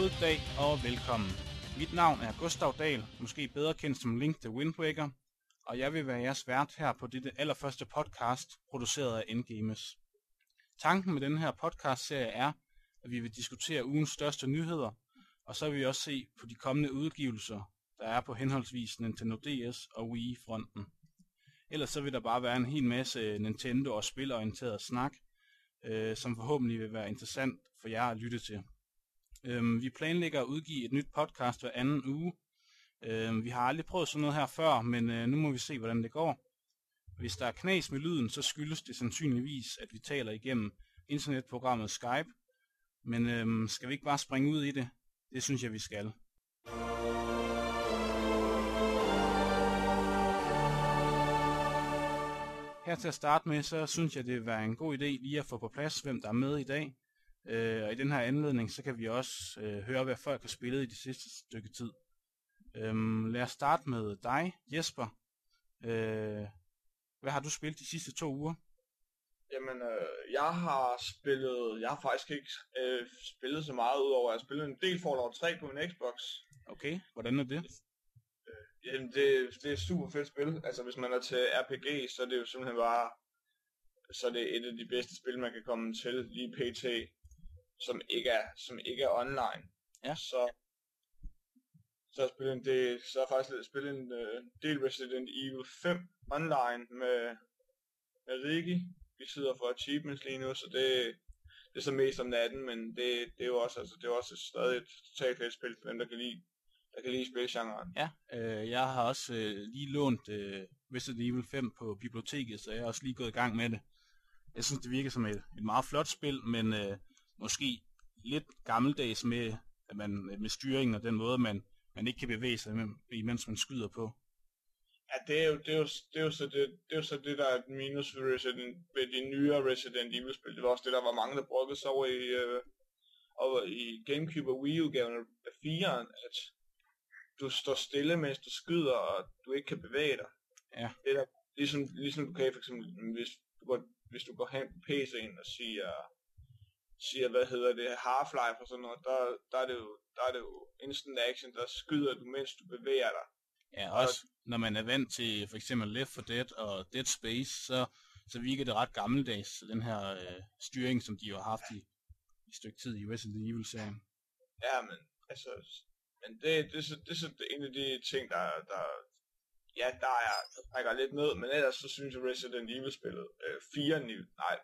God dag og velkommen. Mit navn er Gustav Dahl, måske bedre kendt som Link the Wind Waker, og jeg vil være jeres vært her på dette allerførste podcast, produceret af Endgames. Tanken med denne her podcast-serie er, at vi vil diskutere ugens største nyheder, og så vil vi også se på de kommende udgivelser, der er på henholdsvis Nintendo DS og Wii-fronten. Ellers så vil der bare være en hel masse Nintendo og spilorienteret snak, øh, som forhåbentlig vil være interessant for jer at lytte til. Øhm, vi planlægger at udgive et nyt podcast hver anden uge. Øhm, vi har aldrig prøvet sådan noget her før, men øh, nu må vi se, hvordan det går. Hvis der er knas med lyden, så skyldes det sandsynligvis, at vi taler igennem internetprogrammet Skype. Men øhm, skal vi ikke bare springe ud i det? Det synes jeg, vi skal. Her til at starte med, så synes jeg, det vil være en god idé lige at få på plads, hvem der er med i dag. Øh, og i den her anledning, så kan vi også øh, høre, hvad folk har spillet i det sidste stykke tid. Øhm, lad os starte med dig, Jesper. Øh, hvad har du spillet de sidste to uger? Jamen, øh, jeg har spillet, jeg har faktisk ikke øh, spillet så meget, udover at jeg har spillet en del Fallout 3 på min Xbox. Okay, hvordan er det? Jamen, det, det er et super fedt spil. Altså, hvis man er til RPG, så er det jo simpelthen bare, så er det et af de bedste spil, man kan komme til lige pt, som ikke er, som ikke er online. Ja. Så, så har jeg del, så har jeg faktisk spillet en uh, del Resident Evil 5 online med, med Ricky. Vi sidder for achievements lige nu, så det, det er så mest om natten, men det, det er jo også, altså, det er også stadig et totalt fedt spil for dem, der kan lide, der kan lide spilgenren. Ja, øh, jeg har også øh, lige lånt øh, Resident Evil 5 på biblioteket, så jeg er også lige gået i gang med det. Jeg synes, det virker som et, et meget flot spil, men øh, måske lidt gammeldags med, at man, med styringen og den måde, man, man ikke kan bevæge sig, imens man skyder på. Ja, det er jo, det er jo, det er jo, så, det, det er jo så det, der er et minus ved, Resident, ved de nyere Resident Evil-spil. Det var også det, der var mange, der brugte sig over i, øh, over i Gamecube og Wii-udgaven af 4'eren, at du står stille, mens du skyder, og du ikke kan bevæge dig. Ja. Det er der, ligesom, ligesom du kan for eksempel, hvis du går, hvis du går hen på PC'en og siger, siger, hvad hedder det, Half-Life og sådan noget, der, der, er det jo, der er det jo instant action, der skyder du, mens du bevæger dig. Ja, også når man er vant til for eksempel Left 4 Dead og Dead Space, så, så virker det ret gammeldags, den her øh, styring, som de jo har haft i et stykke tid i Resident Evil-serien. Ja, men altså, men det, det, det, det, det er en af de ting, der, der ja, der er, der trækker lidt ned, men ellers så synes jeg Resident Evil-spillet, øh, 4'eren, nej,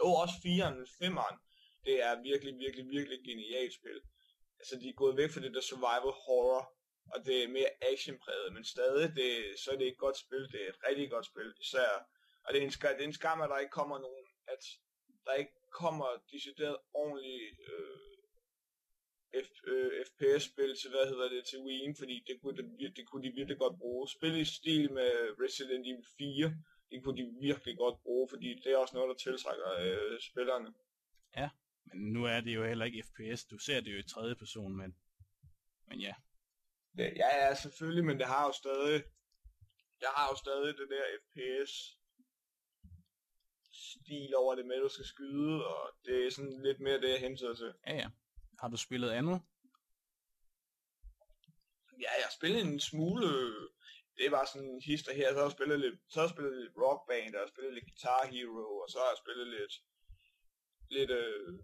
jo også 4'eren, 5'eren, det er virkelig, virkelig, virkelig genialt spil. Altså, de er gået væk fra det der survival horror, og det er mere actionpræget, men stadig, det, så er det et godt spil, det er et rigtig godt spil, især, og det er en, skam, det er en skam, at der ikke kommer nogen, at der ikke kommer decideret ordentlige øh, F, øh, FPS-spil til, hvad hedder det, til Wii, fordi det kunne, det, det kunne de virkelig godt bruge. Spil i stil med Resident Evil 4, det kunne de virkelig godt bruge, fordi det er også noget, der tiltrækker øh, spillerne. Ja, men nu er det jo heller ikke FPS. Du ser det jo i tredje person, men, men ja. Det, ja, ja, selvfølgelig, men det har jo stadig, jeg har jo stadig det der FPS stil over det med, du skal skyde, og det er sådan lidt mere det, jeg henter til. Ja, ja. Har du spillet andet? Ja, jeg har spillet en smule, det var sådan en hister her, så har jeg spillet lidt, så har jeg spillet lidt Rock Band, og jeg har spillet lidt Guitar Hero, og så har jeg spillet lidt, lidt, øh,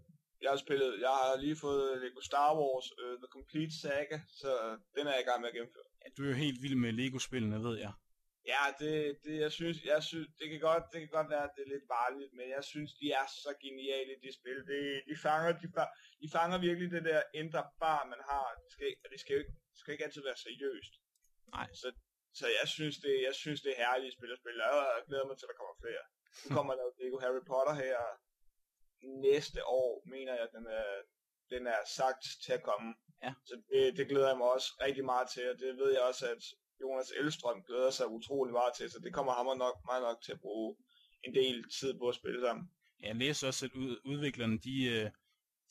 jeg har spillet, jeg har lige fået Lego Star Wars, uh, The Complete Saga, så den er jeg i gang med at gennemføre. Ja, du er jo helt vild med Lego-spillene, ved jeg. Ja, det, det, jeg synes, jeg synes, det kan godt, det kan godt være, at det er lidt varligt, men jeg synes, de er så geniale, de spil. Det, de fanger, de, de fanger virkelig det der indre bar, man har. Det skal, og det skal jo ikke, det skal ikke altid være seriøst. Nej. Så, så jeg synes, det, jeg synes, det er herlige spil at spille, og jeg glæder mig til, at der kommer flere. Nu kommer der Lego Harry Potter her næste år, mener jeg, den er, den er sagt til at komme. Ja. Så det, det glæder jeg mig også rigtig meget til, og det ved jeg også, at Jonas Elstrøm glæder sig utrolig meget til, så det kommer ham nok, meget nok til at bruge en del tid på at spille sammen. Ja, jeg læser også, at udviklerne, de, øh,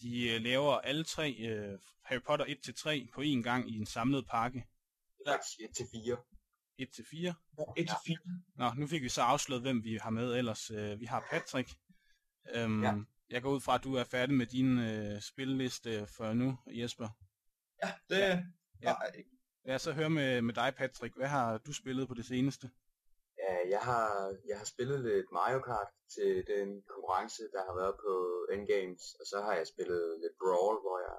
de laver alle tre uh, Harry Potter 1-3 på én gang i en samlet pakke. Faktisk 1-4. 1-4? Ja, 1-4. Nå, nu fik vi så afsløret, hvem vi har med ellers. Vi har Patrick. Ja. Jeg går ud fra, at du er færdig med din uh, spilleliste for nu, Jesper. Ja, det Ja. ja. Ja. Nej. Lad os så høre med, med dig, Patrick. Hvad har du spillet på det seneste? Ja, jeg har, jeg har spillet lidt Mario Kart til den konkurrence, der har været på Endgames, og så har jeg spillet lidt Brawl, hvor jeg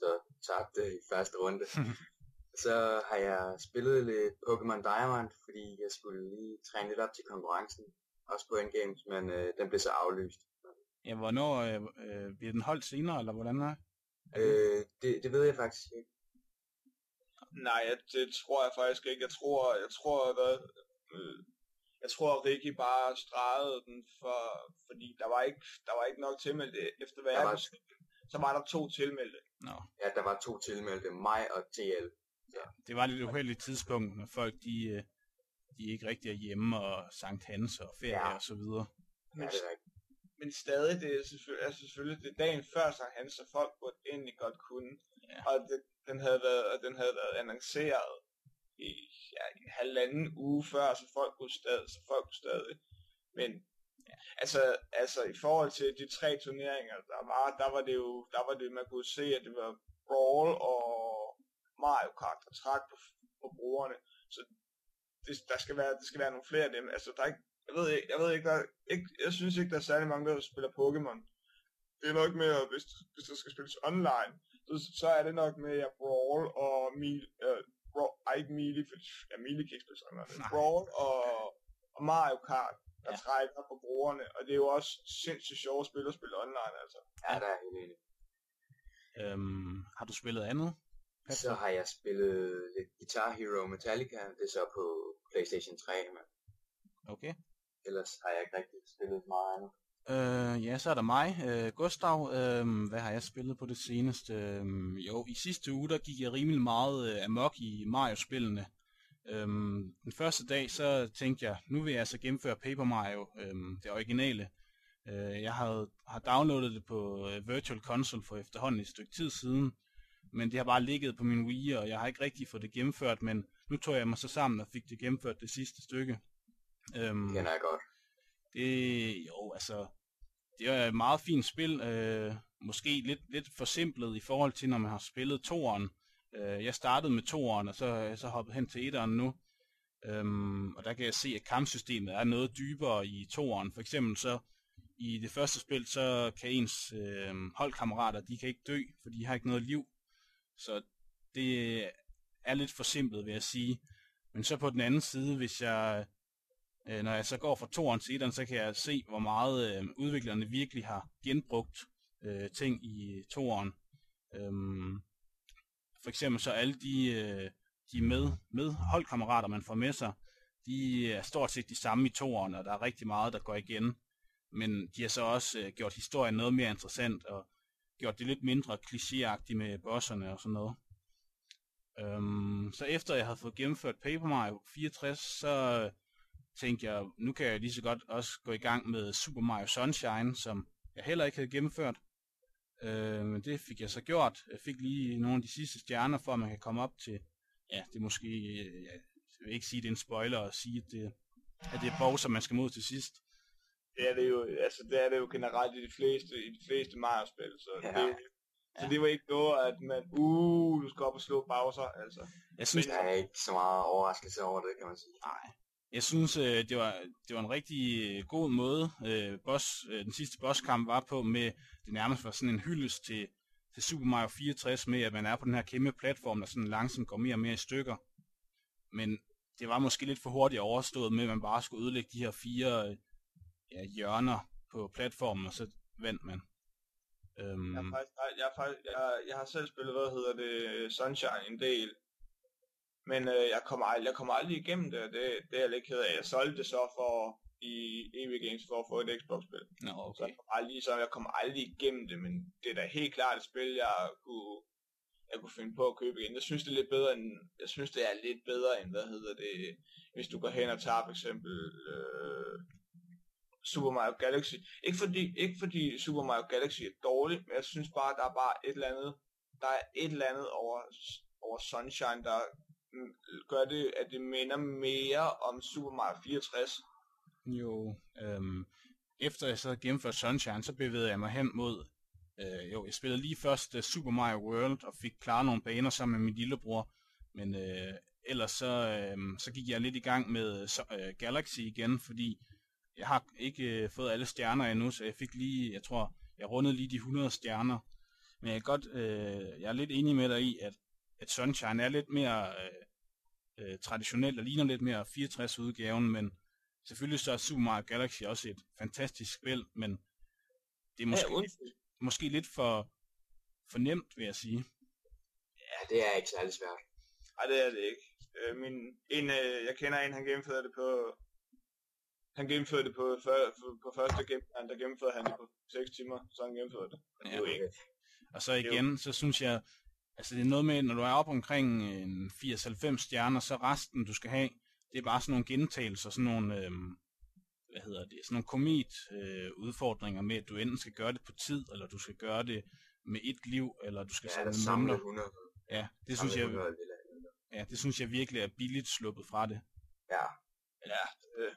så tabte i første runde. så har jeg spillet lidt Pokémon Diamond, fordi jeg skulle lige træne lidt op til konkurrencen, også på Endgames, men øh, den blev så aflyst. Ja, hvornår øh, øh, bliver den holdt senere, eller hvordan er det? Øh, det, det ved jeg faktisk ikke. Nej, jeg- det tror jeg faktisk ikke. Jeg tror, jeg tror, hvad, øh, jeg tror, Ricky bare stregede den, for, fordi der var ikke, der var ikke nok tilmeldte. Efter hvad Der jeg var- så var der to tilmeldte. Nå, Ja, der var to tilmeldte, mig og TL. det var et lidt uheldigt tidspunkt, når folk de, øh, de ikke rigtig er hjemme, og Sankt Hans og ferie Ja. og så videre. Ja, Men, det er rigtigt. Men stadig, det er selvfølgelig, er selvfølgelig det dagen før Sankt Hans, så folk burde egentlig godt kunne. Ja. Og det, den, havde været, og den havde været annonceret i ja, en halvanden uge før, så folk kunne stadig, så folk kunne stadig. Men ja. altså, altså i forhold til de tre turneringer, der var, der var det jo, der var det, man kunne se, at det var Brawl og Mario Kart, der trak på, på brugerne. Så det, der, skal være, der skal være nogle flere af dem. Altså, der er ikke, jeg ved ikke, jeg ved ikke, der, er ikke, jeg synes ikke, der er særlig mange, der spiller Pokémon. Det er nok mere, hvis, hvis der skal spilles online, så, så er det nok mere Brawl og Mil, øh, Brawl, ej, ikke Melee, for ja, Melee kan ikke online. Nej. Brawl og, og Mario Kart, der Ja. trækker på brugerne, og det er jo også sindssygt sjovt at spille og spille online, altså. Ja, der er helt enig. Øhm, har du spillet andet? Så har jeg spillet lidt Guitar Hero Metallica, det er så på Playstation 3, men Okay ellers har jeg ikke rigtig spillet meget andet. Øh, ja, så er der mig, øh, Gustav. Øh, hvad har jeg spillet på det seneste? Øh, jo, i sidste uge, der gik jeg rimelig meget øh, amok i Mario-spillene. Øh, den første dag, så tænkte jeg, nu vil jeg altså gennemføre Paper Mario, øh, det originale. Øh, jeg havde, har downloadet det på øh, Virtual Console for efterhånden et stykke tid siden, men det har bare ligget på min Wii, og jeg har ikke rigtig fået det gennemført, men nu tog jeg mig så sammen og fik det gennemført det sidste stykke. Øhm, Det kender jeg godt. det, jo, altså, det er et meget fint spil. Øh, måske lidt, lidt forsimplet i forhold til, når man har spillet toeren. Øh, jeg startede med toeren, og så så hoppet hen til etteren nu. Øhm, og der kan jeg se, at kampsystemet er noget dybere i toeren. For eksempel så, i det første spil, så kan ens øh, holdkammerater, de kan ikke dø, for de har ikke noget liv. Så det er lidt forsimplet, vil jeg sige. Men så på den anden side, hvis jeg Øh, når jeg så går fra toeren til etteren, så kan jeg se, hvor meget øh, udviklerne virkelig har genbrugt øh, ting i toeren. Øhm, for eksempel så alle de, øh, de med, med holdkammerater, man får med sig, de er stort set de samme i toeren, og der er rigtig meget, der går igen. Men de har så også øh, gjort historien noget mere interessant, og gjort det lidt mindre klichéagtigt med bosserne og sådan noget. Øhm, så efter jeg havde fået gennemført Paper Mario 64, så tænkte jeg, nu kan jeg lige så godt også gå i gang med Super Mario Sunshine, som jeg heller ikke havde gennemført. Øh, men det fik jeg så gjort. Jeg fik lige nogle af de sidste stjerner, for at man kan komme op til, ja, det er måske, øh, jeg vil ikke sige, at det er en spoiler at sige, at det, at det er bosser, man skal mod til sidst. Det er det jo, altså det er det jo generelt i de fleste, i de fleste Mario-spil, så Ja. det, så det var ikke noget, at man, uh, du skal op og slå Bowser, altså. Jeg synes, Der er ikke så meget overraskelse over det, kan man sige. Nej. Jeg synes, øh, det, var, det var en rigtig øh, god måde, øh, boss, øh, den sidste bosskamp var på, med det nærmest var sådan en hyldest til, til Super Mario 64, med at man er på den her kæmpe platform, der sådan langsomt går mere og mere i stykker. Men det var måske lidt for hurtigt overstået med, at man bare skulle ødelægge de her fire ja, hjørner på platformen, og så vandt man. Øhm, Jeg, har faktisk, jeg, har faktisk, jeg, jeg har selv spillet, hvad hedder det, Sunshine en del. Men øh, jeg, kommer aldrig, jeg kommer aldrig igennem det, og det, det er jeg lidt ked af. Jeg solgte det så for i EV Games for at få et Xbox-spil. Nå, Så okay. jeg kommer aldrig, så jeg kommer aldrig igennem det, men det er da helt klart et spil, jeg kunne, jeg kunne finde på at købe igen. Jeg synes, det er lidt bedre end, jeg synes, det er lidt bedre end, hvad hedder det, hvis du går hen og tager for eksempel øh, Super Mario Galaxy. Ikke fordi, ikke fordi Super Mario Galaxy er dårligt, men jeg synes bare, der er bare et eller andet, der er et eller andet over, over Sunshine, der gør det, at det minder mere om Super Mario 64. Jo, øhm, efter jeg så havde gennemført Sunshine, så bevægede jeg mig hen mod Øh, jo, jeg spillede lige først uh, Super Mario World og fik klaret nogle baner sammen med min lillebror. Men øh, ellers så, øh, så gik jeg lidt i gang med så, øh, Galaxy igen, fordi jeg har ikke øh, fået alle stjerner endnu, så jeg fik lige, jeg tror, jeg rundede lige de 100 stjerner. Men jeg er godt, øh, jeg er lidt enig med dig i, at, at Sunshine er lidt mere øh, øh, traditionelt og ligner lidt mere 64-udgaven, men selvfølgelig så er Super Mario Galaxy også et fantastisk spil, men det er måske, ja, lidt, måske lidt for, for nemt, vil jeg sige. Ja, det er ikke særlig svært. Nej, det er det ikke. Øh, min, en, øh, jeg kender en, han gennemførte det på han gennemførte det på, for, på første gennemføring, der gennemførte han det på 6 timer, så han gennemførte det. Ja, det ikke. Og så igen, så synes jeg, altså det er noget med, når du er oppe omkring en 80-90 stjerner, så resten du skal have, det er bare sådan nogle gentagelser, sådan nogle, øhm, hvad hedder det, sådan nogle komet øh, udfordringer med, at du enten skal gøre det på tid, eller du skal gøre det med et liv, eller du skal ja, samle 100. Ja, det synes jeg, ja, det synes jeg virkelig er billigt sluppet fra det. Ja. Ja, øh,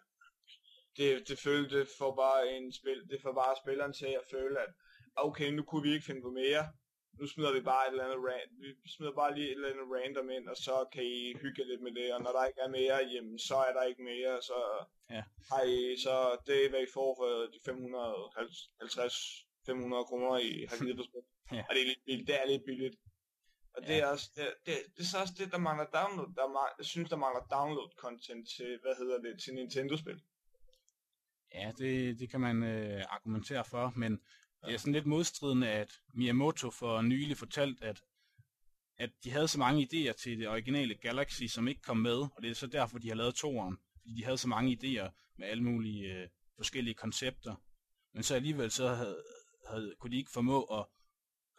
det, det, følte, det får bare en spil, det får bare spilleren til at føle, at okay, nu kunne vi ikke finde på mere. Nu smider vi bare et eller andet rand, vi smider bare lige et eller andet random ind, og så kan I hygge lidt med det, og når der ikke er mere, jamen så er der ikke mere, så ja. har I, så det er hvad I får for de 550 500 kroner I har givet på spil. ja. Og det er lidt billigt, det er lidt billigt. Og ja. det er også, det, det, det er så også det, der mangler download, der mangler, jeg synes, der mangler download content til, hvad hedder det, til Nintendo-spil. Ja, det, det kan man øh, argumentere for, men det er sådan lidt modstridende, at Miyamoto for nylig fortalt, at, at de havde så mange idéer til det originale Galaxy, som ikke kom med, og det er så derfor, de har lavet toeren, fordi de havde så mange idéer med alle mulige øh, forskellige koncepter. Men så alligevel så havde, havde, kunne de ikke formå at,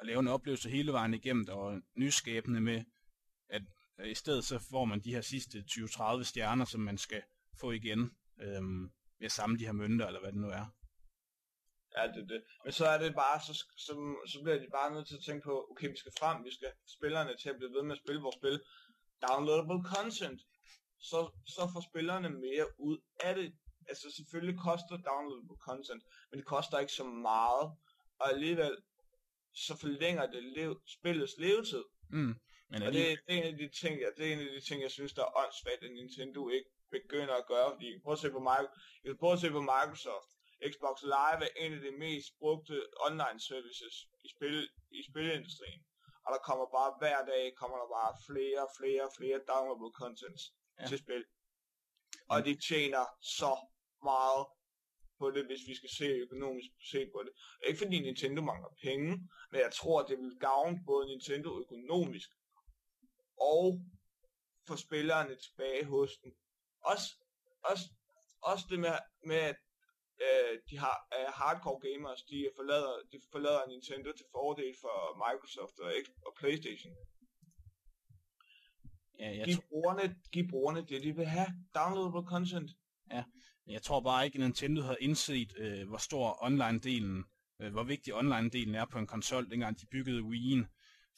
at lave en oplevelse hele vejen igennem, der var nyskabende med, at, i stedet så får man de her sidste 20-30 stjerner, som man skal få igen. Øhm, ved at samle de her mønter, eller hvad det nu er. Ja, det det. Men så er det bare, så, så, så bliver de bare nødt til at tænke på, okay, vi skal frem, vi skal spillerne til at blive ved med at spille vores spil. Downloadable content. Så, så får spillerne mere ud af det. Altså selvfølgelig koster downloadable content, men det koster ikke så meget. Og alligevel, så forlænger det lev, spillets levetid. Mm. Men og det, det, er en af de ting, ja, det er en af de ting, jeg synes, der er åndssvagt, at Nintendo ikke begynder at gøre, fordi prøv at se på, Microsoft, prøv at se på Microsoft. Xbox Live er en af de mest brugte online services i, spil, i spilindustrien. Og der kommer bare hver dag, kommer der bare flere og flere og flere downloadable contents ja. til spil. Og de tjener så meget på det, hvis vi skal se økonomisk se på det. Ikke fordi Nintendo mangler penge, men jeg tror, det vil gavne både Nintendo økonomisk og få spillerne tilbage hos dem. Også, også, også det med, med at øh, de har uh, hardcore gamers, de forlader, de forlader Nintendo til fordel for Microsoft og, og Playstation. Ja, jeg giv, brugerne, giv brugerne det, de vil have. Downloadable content. Ja, jeg tror bare ikke, at Nintendo havde indset, øh, hvor stor online-delen, øh, hvor vigtig online-delen er på en konsol, dengang de byggede Wii'en.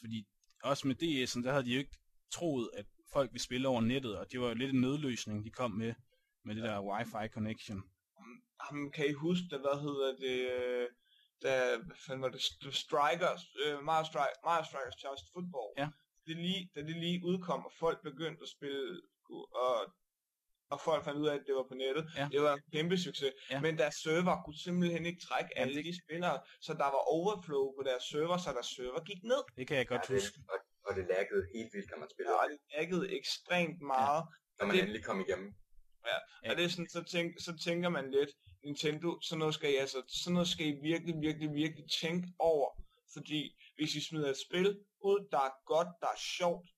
Fordi også med DS'en, der havde de jo ikke troet, at folk vil spille over nettet, og det var jo lidt en nødløsning, de kom med, med det der wifi connection. Jamen, kan I huske, det, hvad hedder det, øh, da, hvad fanden var det, Strikers, uh, Mario, Stri- Mario Strikers Charged Football, ja. det lige, da det lige udkom, og folk begyndte at spille, og, og folk fandt ud af, at det var på nettet, ja. det var en kæmpe succes, ja. men deres server kunne simpelthen ikke trække ja, alle det... de spillere, så der var overflow på deres server, så deres server gik ned. Det kan jeg godt ja, huske. Det, og det laggede helt vildt, kan man spille. Ja, det laggede ekstremt meget. Ja. Når man det, endelig kom igennem. Ja, ja. og det er sådan, så, tænk, så tænker man lidt, Nintendo, så noget skal I, altså, så noget skal I virkelig, virkelig, virkelig tænke over. Fordi hvis I smider et spil ud, der er godt, der er sjovt,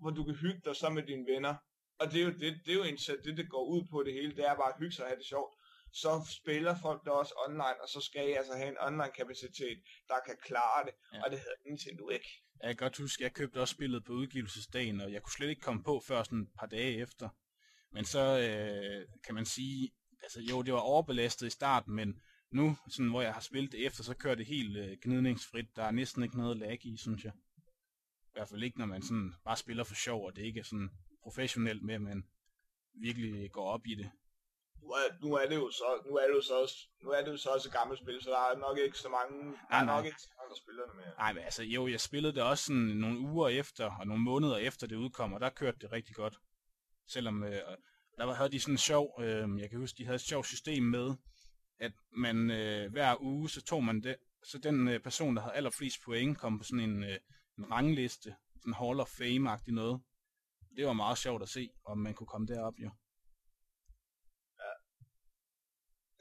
hvor du kan hygge dig så med dine venner, og det er jo det, det, er jo en, det, det går ud på det hele, det er bare at hygge sig og have det sjovt, så spiller folk der også online, og så skal I altså have en online kapacitet, der kan klare det, ja. og det havde Nintendo ikke. Jeg kan godt huske, jeg købte også spillet på udgivelsesdagen, og jeg kunne slet ikke komme på før sådan et par dage efter. Men så øh, kan man sige, altså jo, det var overbelastet i starten, men nu, sådan, hvor jeg har spillet det efter, så kører det helt øh, gnidningsfrit. Der er næsten ikke noget lag i, synes jeg. I hvert fald ikke, når man sådan bare spiller for sjov, og det ikke er sådan professionelt med, men virkelig går op i det. nu er, nu er det jo så, nu er det jo så også, nu er det jo så også et gammelt spil, så der er nok ikke så mange, der er nej. nok ikke så mange, der spiller det mere. Nej, men altså, jo, jeg spillede det også sådan nogle uger efter, og nogle måneder efter det udkom, og der kørte det rigtig godt. Selvom, øh, der var, havde de sådan en sjov, øh, jeg kan huske, de havde et sjovt system med, at man øh, hver uge, så tog man det, så den øh, person, der havde allerflest point, kom på sådan en, øh, en rangliste, sådan Hall of Fame-agtig noget. Det var meget sjovt at se, om man kunne komme derop jo.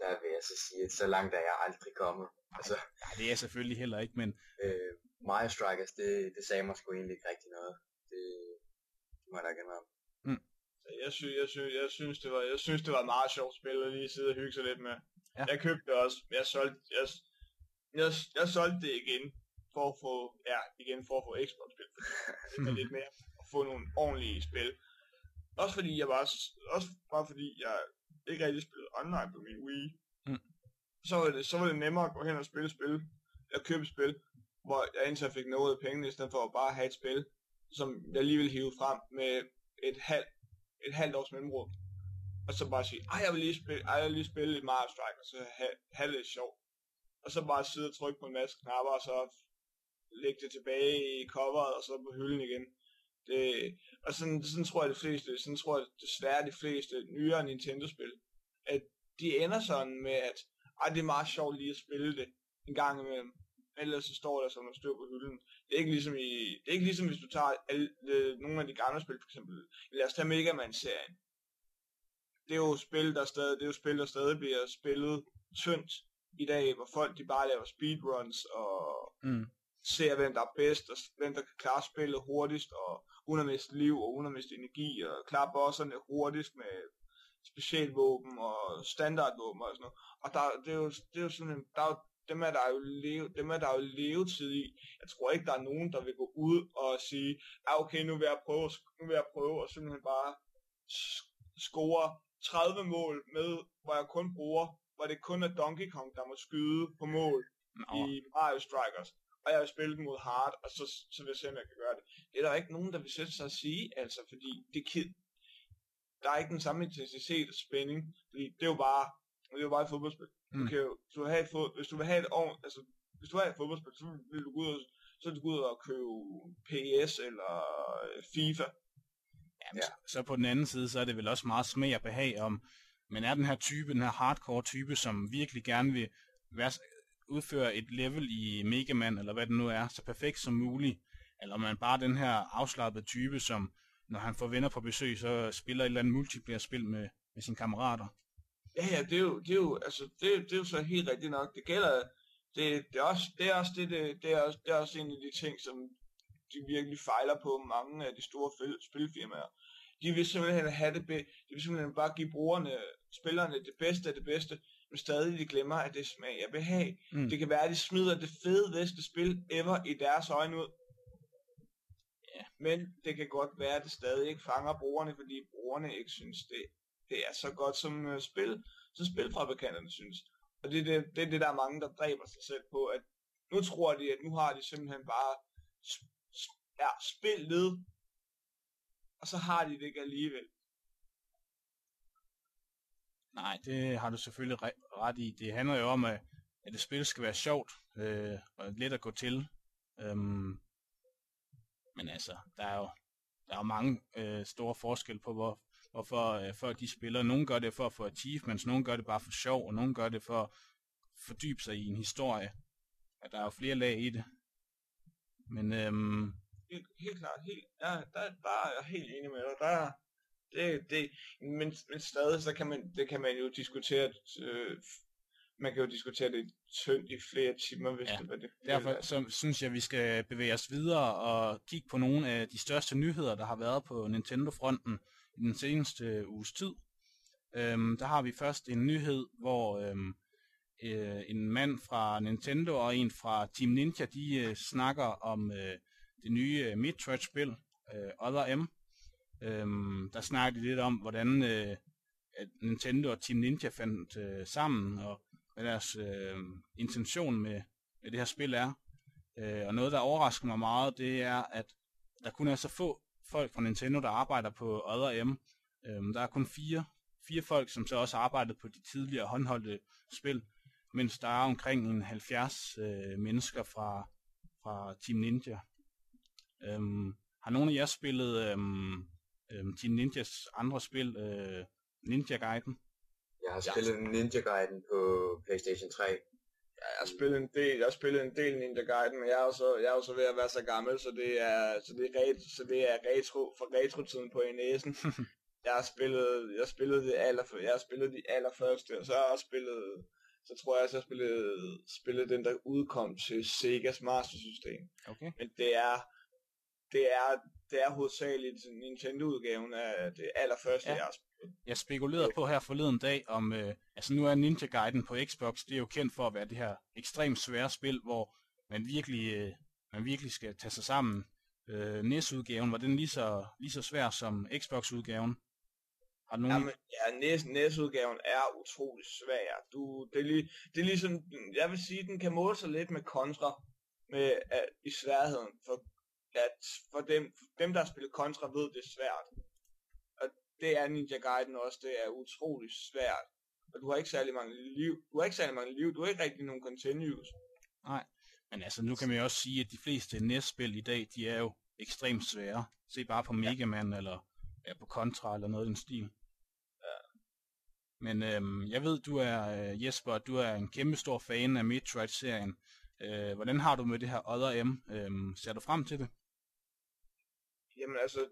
Der vil jeg så sige, at så langt er jeg aldrig kommet. Altså, Ja, det er selvfølgelig heller ikke, men øh, Mario Strikers, det, det sagde mig sgu egentlig ikke rigtig noget. Det, det må jeg da gerne om. Jeg, sy, jeg, sy, jeg, synes, det var, jeg synes, det var et meget sjovt spil at lige sidde og hygge sig lidt med. Ja. Jeg købte det også, jeg solgte, jeg, jeg, jeg solgte det igen, for at få, ja, igen for at få Xbox-spil. Lidt mere at få nogle ordentlige spil. Også fordi jeg var, også bare fordi jeg ikke rigtig spillede online på min Wii. Mm. Så, var det, så var det nemmere at gå hen og spille spil, eller købe et spil, hvor jeg indtil jeg fik noget af pengene, i stedet for at bare have et spil, som jeg lige ville hive frem med et halvt, et halvt års mellemrum. Og så bare sige, ej, jeg vil lige spille, ej, jeg vil lige spille et Mario Strike, og så have, have det lidt sjovt. Og så bare sidde og trykke på en masse knapper, og så lægge det tilbage i coveret, og så på hylden igen. Det, og sådan, sådan tror jeg de fleste, sådan tror jeg desværre de fleste nyere Nintendo-spil, at de ender sådan med, at ej, det er meget sjovt lige at spille det en gang imellem. Ellers så står der som en støv på hylden. Det er ikke ligesom, i, det er ikke ligesom hvis du tager alle, øh, nogle af de gamle spil, for eksempel. Lad os tage Mega Man-serien. Det er jo spil, der stadig, det er jo spil, der stadig bliver spillet tyndt i dag, hvor folk de bare laver speedruns og mm, ser, hvem der er bedst, og hvem der kan klare spillet hurtigst, og uden at miste liv, og uden at miste energi, og klare bosserne hurtigst med specialvåben og standardvåben og sådan noget. Og der, det er jo, det er jo sådan en, der er dem er der jo leve, dem er der jo levetid i. Jeg tror ikke, der er nogen, der vil gå ud og sige, ah, okay, nu vil jeg prøve, nu vil jeg prøve, og simpelthen bare score 30 mål med, hvor jeg kun bruger, hvor det kun er Donkey Kong, der må skyde på mål nå, i Mario Strikers, og jeg vil spille mod hard, og så, så vil jeg se, om jeg kan gøre det. Det er der ikke nogen, der vil sætte sig og sige, altså, fordi det kid, der er ikke den samme intensitet og spænding, fordi det er jo bare, det er jo bare et fodboldspil. Mm. Du kan jo, hvis du vil have et, fod, hvis du vil have et år, altså, hvis du har et fodboldspil, så vil du gå ud og, så vil du gå ud og købe PS eller øh, FIFA. Jamen, ja. så på den anden side, så er det vel også meget smag og behag om, men er den her type, den her hardcore type, som virkelig gerne vil være, udføre et level i Mega Man, eller hvad det nu er, så perfekt som muligt, eller om man bare den her afslappede type, som når han får venner på besøg, så spiller et eller andet multiplayer-spil med, med sine kammerater. Ja, ja, det er jo, det er jo, altså, det, det er jo så helt rigtigt nok. Det gælder, det, det er også, det er også, det, det, det er også, det er også en af de ting, som de virkelig fejler på mange af de store spilfirmaer. De vil simpelthen have det, be, de vil simpelthen bare give brugerne, spillerne det bedste af det bedste, men stadig de glemmer, at det er smag af behag. Mm. Mm. Det kan være, at de smider det fedeste spil ever i deres øjne ud. Ja. Men det kan godt være, at det stadig ikke fanger brugerne, fordi brugerne ikke synes, det, det er så godt som uh, spil, som spilfabrikanterne synes. Og det er det, det er det, der er mange, der dræber sig selv på, at nu tror de, at nu har de simpelthen bare s- s- ja, spillet, og så har de det ikke alligevel. Nej, det har du selvfølgelig re- ret i. Det handler jo om, at, at det spil skal være sjovt øh, og let at gå til. Øhm, men altså, der er jo, der er jo mange øh, store forskelle på, hvor, hvorfor øh, folk de spiller. Nogle gør det for at få achievements, nogle gør det bare for sjov, og nogle gør det for at fordybe sig i en historie. Og der er jo flere lag i det. Men øhm, Helt, helt klart, helt, ja, der, der er jeg helt enig med dig. Der, er- det, det, men, men stadig, så kan man, det kan man jo diskutere, øh, man kan jo diskutere det tyndt i flere timer, hvis Ja, det var det. Derfor så synes jeg, at vi skal bevæge os videre og kigge på nogle af de største nyheder, der har været på Nintendo-fronten i den seneste uges tid. Øhm, der har vi først en nyhed, hvor øhm, øh, en mand fra Nintendo og en fra Team Ninja, de øh, snakker om øh, det nye øh, Metroid-spil, øh, Other M. Øhm, der snakker de lidt om, hvordan øh, at Nintendo og Team Ninja fandt øh, sammen, og hvad deres øh, intention med, med det her spil er. Øh, og noget, der overrasker mig meget, det er, at der kun er så få folk fra Nintendo, der arbejder på Other M. Øh, der er kun fire, fire folk, som så også har arbejdet på de tidligere håndholdte spil, mens der er omkring en 70 øh, mennesker fra, fra Team Ninja. Øhm, har nogen af jer spillet øhm, øhm, Team Ninjas andre spil, øh, Ninja Gaiden? Jeg har spillet Ninja Gaiden på PlayStation 3. Ja, jeg har spillet en del, jeg har spillet en del Ninja Gaiden, men jeg er jo så, jeg er jo så ved at være så gammel, så det er, så det er, ret, så det er retro, for retro-tiden på i næsen. jeg har spillet, jeg har spillet det aller, jeg har spillet de allerførste, og så har jeg også spillet, så tror jeg også, jeg har spillet, spillet den, der udkom til Segas Master System. Okay. Men det er, det er, det er hovedsageligt Nintendo-udgaven af det allerførste, ja. jeg har spillet. Jeg spekulerede på her forleden dag, om, øh, altså nu er Ninja Gaiden på Xbox, det er jo kendt for at være det her ekstremt svære spil, hvor man virkelig, øh, man virkelig skal tage sig sammen. Øh, NES-udgaven, var den lige så, lige så svær som Xbox-udgaven? Har nogen... Jamen, ja, NES, NES-udgaven er utrolig svær. Du, det, er lige, det er ligesom, jeg vil sige, den kan måle sig lidt med kontra med, at, i sværheden. For, at, for dem, dem, der har spillet kontra, ved, det er svært. Det er Ninja Gaiden også. Det er utrolig svært. Og du har ikke særlig mange liv. Du har ikke særlig mange liv. Du har ikke rigtig nogen continues. Men altså, nu kan man jo også sige, at de fleste NES-spil i dag, de er jo ekstremt svære. Se bare på Mega Man, eller ja, på Contra, eller noget i den stil. Men øhm, jeg ved, du er, øh, Jesper, du er en kæmpe stor fan af Metroid-serien. Øh, hvordan har du med det her Other M? Øhm, ser du frem til det? Jamen altså,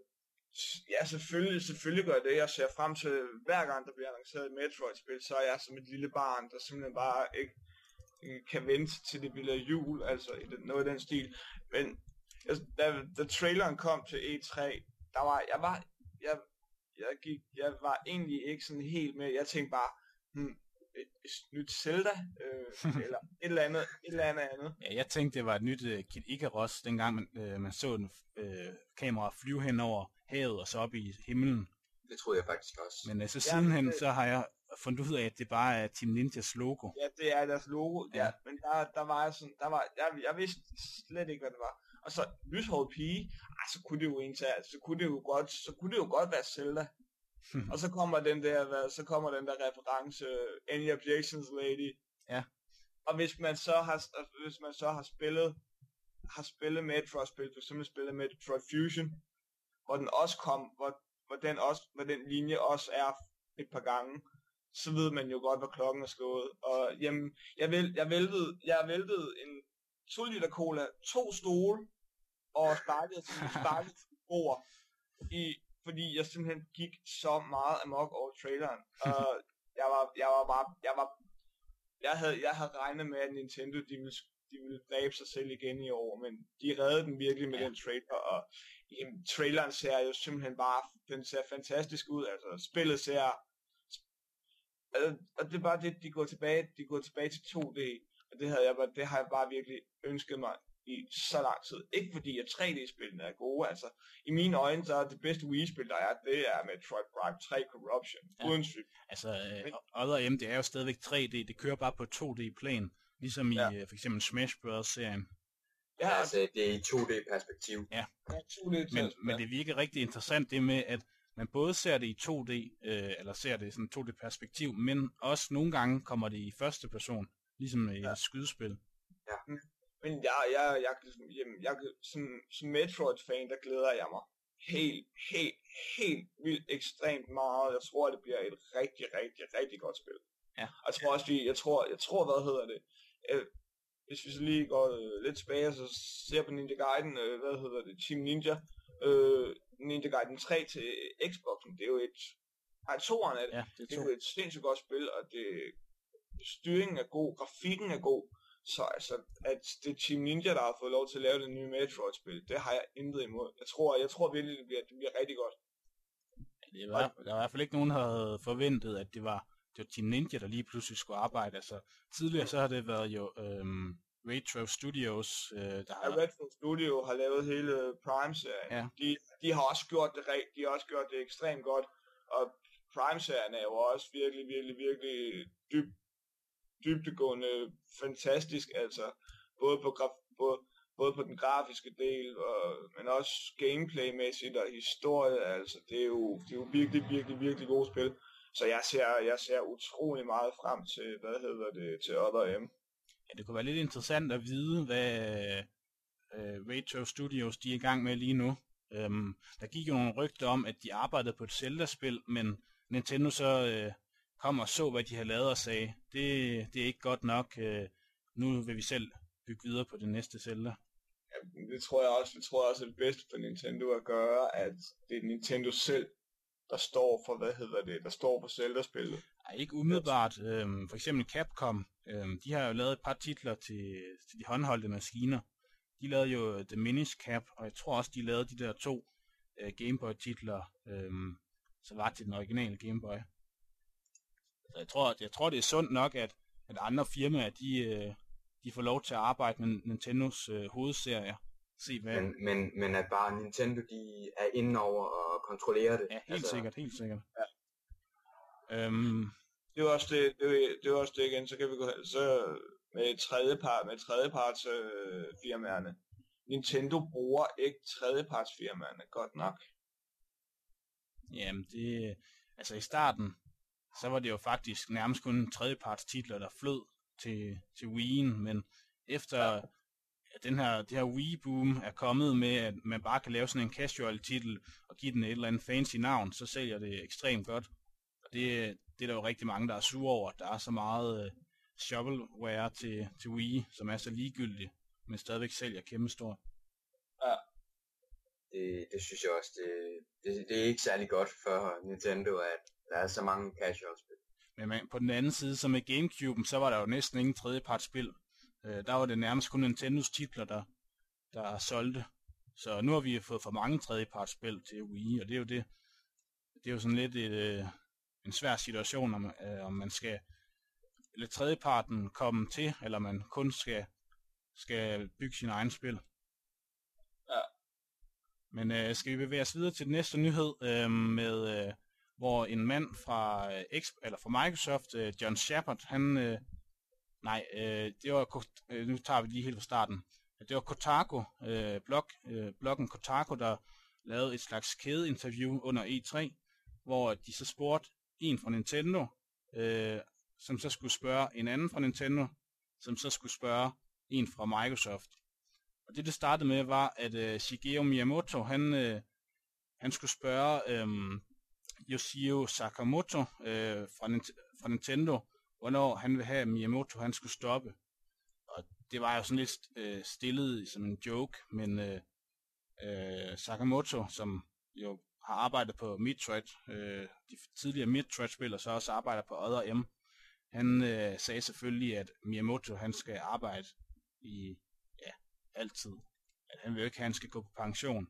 ja selvfølgelig, selvfølgelig gør jeg det. Jeg ser frem til, hver gang der bliver annonceret et Metroid-spil, så er jeg som et lille barn, der simpelthen bare ikke kan vente til det bliver jul, altså i den, noget i den stil. Men altså, da, da traileren kom til E3, der var, jeg var, jeg, jeg, gik, jeg var egentlig ikke sådan helt med, jeg tænkte bare, hmm, et, et nyt Zelda, øh, eller et eller andet, et eller andet andet. Ja, jeg tænkte, det var et nyt øh, Kid Icarus, dengang man, øh, man så en øh, kamera flyve hen over havet og så op i himlen. Det troede jeg faktisk også. Men øh, så Ja, sidenhen, det- så har jeg fundet ud af, at det bare er Team Ninjas logo. Ja, det er deres logo, ja. Ja. men der, der var jeg sådan, der var, jeg, jeg vidste slet ikke, hvad det var. Og så lyshåret pige, ej, så kunne det jo egentlig, så kunne det jo godt, så kunne det jo godt være Zelda. og så kommer den der, hvad, så kommer den der reference, Any Objections Lady. Ja. Og hvis man så har, hvis man så har spillet, har spillet Metroid-spil, for eksempel spillet Metroid Fusion, hvor den også kom, hvor, hvor den også, hvor den linje også er et par gange, så ved man jo godt, hvor klokken er slået. Og jamen, jeg, væl, jeg, væltede, jeg væltede en 2 liter cola, to stole, og sparkede til sparkede til bord, i, fordi jeg simpelthen gik så meget amok over traileren. Og jeg var, jeg var bare, jeg var, jeg havde, jeg havde regnet med, at Nintendo, de ville, de ville dræbe sig selv igen i år, men de reddede den virkelig med Ja. den trailer, og jamen, traileren ser jo simpelthen bare, den ser fantastisk ud, altså spillet ser, altså, og det er bare det, de går tilbage, de går tilbage til 2D, og det, havde jeg bare, det har jeg bare virkelig ønsket mig i så lang tid. Ikke fordi, at 3D-spillene er gode, altså i mine øjne, så er det bedste Wii-spil, der er, det er Metroid Prime 3 Corruption, ja. uden tvivl. Altså, øh, Men- Other M, det er jo stadigvæk 3D, det kører bare på 2D-plan, ligesom i Ja. øh, for eksempel Smash Bros.-serien. Ja, altså, det er i 2D-perspektiv. Ja, 2D, Men, men det virker rigtig interessant det med, at man både ser det i 2D, øh, eller ser det i sådan 2D-perspektiv, men også nogle gange kommer det i første person, ligesom i Ja. et skydespil. Men jeg, jeg, jeg, jamen, jeg, som, som Metroid-fan, der glæder jeg mig helt, helt, helt vildt ekstremt meget. Jeg tror, det bliver et rigtig, rigtig, rigtig godt spil. Ja. Jeg tror også, vi, jeg tror, jeg tror, hvad hedder det, øh, hvis vi så lige går øh, lidt tilbage, og så ser på Ninja Gaiden, øh, hvad hedder det, Team Ninja, øh, Ninja Gaiden 3 til Xboxen, det er jo et, nej, toeren er det, Ja, det det er er to. jo et sindssygt godt spil, og det, styringen er god, grafikken er god, så altså, at det er Team Ninja, der har fået lov til at lave det nye Metroid-spil, det har jeg intet imod. Jeg tror, jeg tror virkelig, det bliver, det bliver rigtig godt. Det var, der var i hvert fald ikke nogen, der havde forventet, at det var, det var Team Ninja, der lige pludselig skulle arbejde. Altså, tidligere så har det været jo øhm, Retro Studios, øh, der Ja, har... Redfall Studio har lavet hele Prime-serien. Ja. De, de har også gjort det de har også gjort det ekstremt godt, og Prime-serien er jo også virkelig, virkelig, virkelig dyb, dybdegående fantastisk, altså både på, graf, både, både på den grafiske del, og, men også gameplaymæssigt og historie, altså det er jo, det er jo virkelig, virkelig, virkelig gode spil. Så jeg ser, jeg ser utrolig meget frem til, hvad hedder det, til Other M. Ja, det kunne være lidt interessant at vide, hvad øh, Retro Studios de er i gang med lige nu. Øhm, der gik jo nogle rygter om, at de arbejdede på et Zelda-spil, men Nintendo så øh, kom og så, hvad de havde lavet og sagde, det, det er ikke godt nok, øh, nu vil vi selv bygge videre på det næste Zelda. Ja, det tror jeg også, det tror jeg også er det bedste for Nintendo at gøre, at det er Nintendo selv, der står for, hvad hedder det, der står for Zelda-spillet. Ej, ikke umiddelbart. Øhm, for eksempel Capcom, øhm, de har jo lavet et par titler til, til de håndholdte maskiner. De lavede jo The Minish Cap, og jeg tror også, de lavede de der to øh, Gameboy-titler, øhm, så var til den originale Gameboy. Så jeg tror, jeg tror, det er sundt nok, at, at andre firmaer, de, øh, de får lov til at arbejde med Nintendos øh, hovedserier. Se hvad... Men, men, men at bare Nintendo, de er inde over og kontrollerer det. Ja, helt altså... sikkert, helt sikkert. Ja. Øhm... Det er også det, det, er, det er også det igen, så kan vi gå så med tredjepart, med tredjeparts øh, firmaerne. Nintendo bruger ikke tredjeparts firmaerne godt nok. Jamen det, altså i starten, så var det jo faktisk nærmest kun tredjeparts titler, der flød til, til Wii'en, men efter den her, det her Wii-boom er kommet med, at man bare kan lave sådan en casual titel og give den et eller andet fancy navn, så sælger det ekstremt godt. Og det, det er der jo rigtig mange, der er sure over. Der er så meget uh, shovelware til, til Wii, som er så ligegyldigt, men stadigvæk sælger kæmpe stort. Ja. Det, det synes jeg også, det, det, det er ikke særlig godt for Nintendo, at der er så mange casual spil. Men man, på den anden side, så med Gamecube, så var der jo næsten ingen tredjeparts spil. Øh, der var det nærmest kun Nintendos titler, der, der solgte. Så nu har vi fået for mange tredjeparts spil til Wii, og det er jo det. Det er jo sådan lidt et, øh, en svær situation, om, øh, om man skal eller tredjeparten komme til, eller man kun skal, skal bygge sin egen spil. Ja. Men øh, skal vi bevæge os videre til den næste nyhed øh, med, øh, hvor en mand fra, øh, eller fra Microsoft, øh, John Shepard, han, øh, nej, øh, det var, øh, nu tager vi lige helt fra starten, det var Kotaku, øh, blog, øh, bloggen Kotaku, der lavede et slags kædeinterview under E3, hvor de så spurgte en fra Nintendo, øh, som så skulle spørge en anden fra Nintendo, som så skulle spørge en fra Microsoft. Og det, det startede med, var, at øh, Shigeru Miyamoto, han, øh, han skulle spørge øh, Yoshio Sakamoto øh, fra, fra Nintendo, hvornår han vil have, at Miyamoto han skulle stoppe. Og det var jo sådan lidt øh, stillet som en joke, men øh, øh, Sakamoto, som jo har arbejdet på Metroid, øh, de tidligere Metroid-spillere, så også arbejder på Other M, han øh, sagde selvfølgelig, at Miyamoto han skal arbejde i ja, altid. At han vil jo ikke at han skal gå på pension.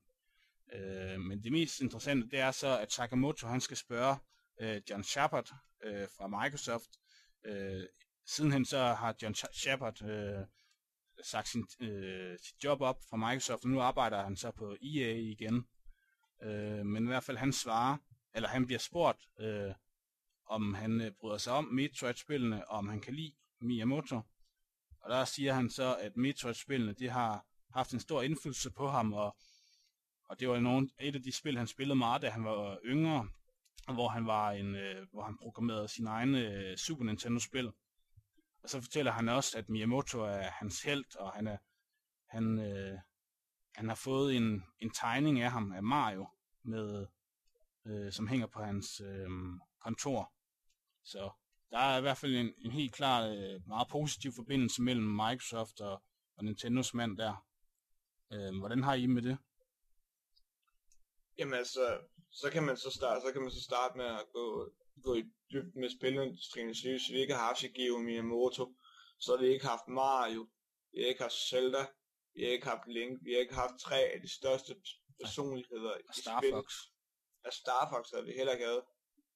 Øh, men det mest interessante, det er så, at Sakamoto han skal spørge øh, John Shepard øh, fra Microsoft. Øh, sidenhen så har John Shepard øh, sagt sin, øh, sit job op fra Microsoft, og nu arbejder han så på EA igen. Øh, men i hvert fald han svarer, eller han bliver spurgt, øh, om han øh, bryder sig om Metroid-spillene, og om han kan lide Miyamoto. Og der siger han så, at Metroid-spillene, de har haft en stor indflydelse på ham, og, og det var nogen, et af de spil, han spillede meget, da han var yngre, hvor han var en, øh, hvor han programmerede sin egen øh, Super Nintendo-spil. Og så fortæller han også, at Miyamoto er hans held, og han er, han, øh, han har fået en, en tegning af ham, af Mario, med, øh, som hænger på hans øh, kontor. Så der er i hvert fald en, en helt klar, øh, meget positiv forbindelse mellem Microsoft og, og Nintendos mand der. Øh, hvordan har I med det? Jamen altså, så kan man så starte, så kan man så starte med at gå, gå i dybden med spilindustrien. Hvis vi ikke har haft Shigeru Miyamoto, så har vi ikke haft Mario, vi har ikke haft Zelda, vi har ikke haft Link, vi har ikke haft tre af de største personligheder i Star spil. Fox. Ja, Star Fox havde vi heller ikke haft.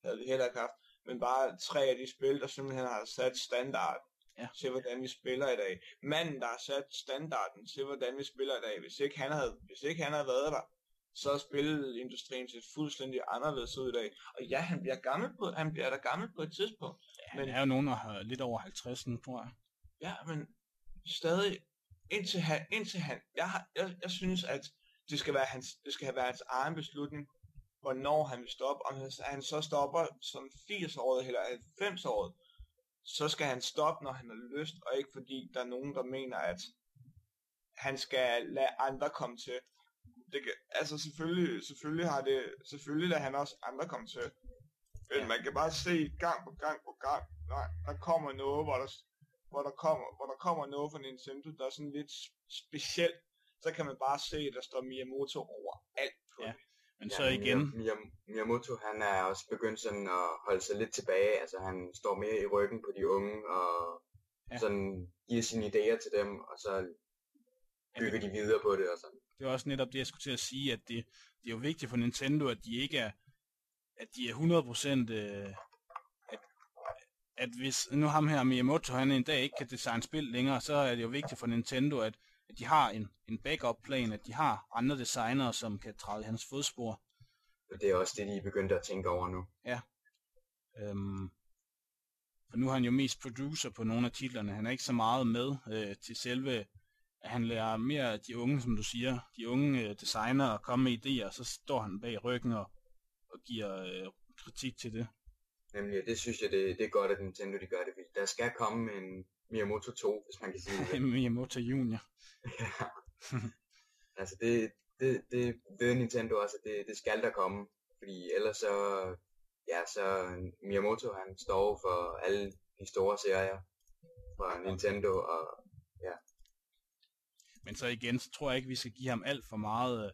Havde vi heller ikke haft men bare tre af de spil, der simpelthen har sat standard ja. til, hvordan vi spiller i dag. Manden, der har sat standarden til, hvordan vi spiller i dag, hvis ikke han havde, hvis ikke han havde været der, så er spilindustrien set fuldstændig anderledes ud i dag. Og ja, han bliver gammel på, han bliver da gammel på et tidspunkt. Ja, men, han er jo nogen, der har lidt over 50 nu, tror jeg. Ja, men stadig, indtil han, indtil han jeg, har, jeg, jeg synes, at det skal være hans, det skal være hans egen beslutning, hvornår han vil stoppe. Om han, han så stopper som 80-årig eller 90-årig, så skal han stoppe, når han har lyst, og ikke fordi der er nogen, der mener, at han skal lade andre komme til. Det kan, altså selvfølgelig, selvfølgelig har det, selvfølgelig lader han også andre komme til. Men ja. man kan bare se gang på gang på gang, når der kommer noget, hvor der, hvor der, kommer, hvor der kommer noget fra Nintendo, der er sådan lidt specielt, så kan man bare se, at der står Miyamoto over alt på Ja. Men så igen, Miyam- Miyamoto, han er også begyndt sådan at holde sig lidt tilbage. Altså, han står mere i ryggen på de unge, og Ja. ja. sådan giver sine idéer til dem, og så bygger de videre på det og sådan. Det er også netop det, jeg skulle til at sige, at det, det er jo vigtigt for Nintendo, at de ikke er, at de er 100% øh, at, at hvis nu ham her Miyamoto, han en dag ikke kan designe spil længere, så er det jo vigtigt for Nintendo, at, at de har en, en backup plan, at de har andre designere, som kan træde i hans fodspor. Og det er også det, de er begyndt at tænke over nu. Øhm, for nu er han jo mest producer på nogle af titlerne. Han er ikke så meget med øh, til selve, han lærer mere de unge, som du siger, de unge øh, designere at komme med idéer, og så står han bag ryggen og, og giver øh, kritik til det. Nemlig, det synes jeg, det, det er godt, at Nintendo de gør det, fordi der skal komme en Miyamoto 2, hvis man kan sige det. Miyamoto Junior. altså, det, det, det ved Nintendo også, at det, det skal der komme, fordi ellers så, ja, så Miyamoto, han står for alle de store serier fra Nintendo, og Men så igen, så tror jeg ikke, vi skal give ham alt for meget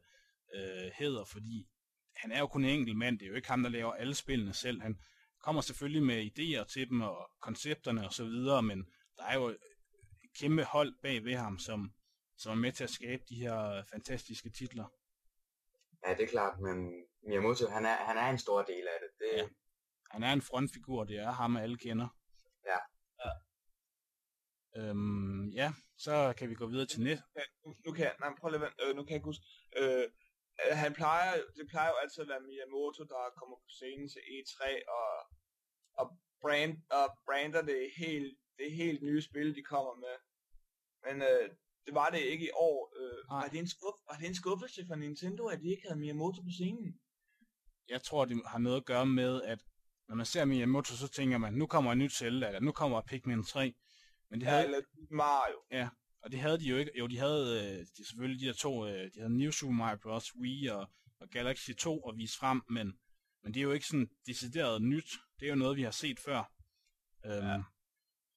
øh, hæder, fordi han er jo kun en enkelt mand. Det er jo ikke ham, der laver alle spillene selv. Han kommer selvfølgelig med idéer til dem og koncepterne og så videre, men der er jo et kæmpe hold bag ved ham, som, som er med til at skabe de her fantastiske titler. ja, det er klart, men Miyamoto, han er, han er en stor del af det. det Ja. Han er en frontfigur, det er ham, alle kender. Øhm, ja, så kan vi gå videre til net. Ja, nu, kan jeg, nej, prøv lige øh, nu kan jeg ikke huske, øh, øh, han plejer, det plejer jo altid at være Miyamoto, der kommer på scenen til E3, og, og, brand, og brander det helt, det helt nye spil, de kommer med. Men øh, det var det ikke i år. Øh, Nej. var, det en skuff, var det en skuffelse for Nintendo, at de ikke havde Miyamoto på scenen? jeg tror, det har noget at gøre med, at når man ser Miyamoto, så tænker man, nu kommer et nyt Zelda, eller nu kommer Pikmin 3. Men det Ja, havde, eller Mario. og det havde de jo ikke. Jo, de havde øh, de, selvfølgelig de der to, øh, de havde New Super Mario Bros. Wii og, og Galaxy 2 at vise frem, men, men det er jo ikke sådan decideret nyt. Det er jo noget, vi har set før. Øhm, Ja.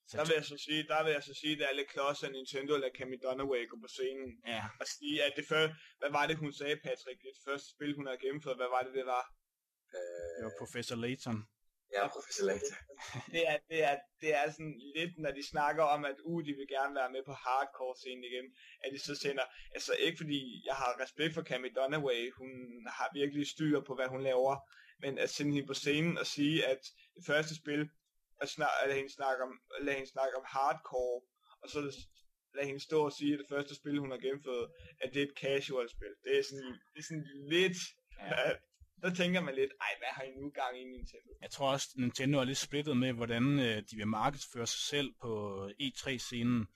så Der vil jeg så sige, der vil jeg så sige, det er lidt klods af Nintendo eller Cammy Dunaway gå på scenen ja, og sige, at det før, hvad var det, hun sagde, Patrick? Det første spil, hun havde gennemført, hvad var det, det var? det var Professor Layton. Ja, Professor Layton. det er, det er, det er sådan lidt, når de snakker om, at uh, de vil gerne være med på hardcore-scenen igen, at de så sender, altså ikke fordi jeg har respekt for Cammy Dunaway, hun har virkelig styr på, hvad hun laver, men at sende hende på scenen og sige, at det første spil, at, snak, at lade, hende snakke om, lade hende snakke om hardcore, og så lade hende stå og sige, at det første spil, hun har gennemført, at det er et casual spil. Det er sådan, det er sådan lidt, Ja. ja. Der tænker man lidt, ej, hvad har I nu gang i Nintendo? Jeg tror også, Nintendo er lidt splittet med, hvordan øh, de vil markedsføre sig selv på E3-scenen.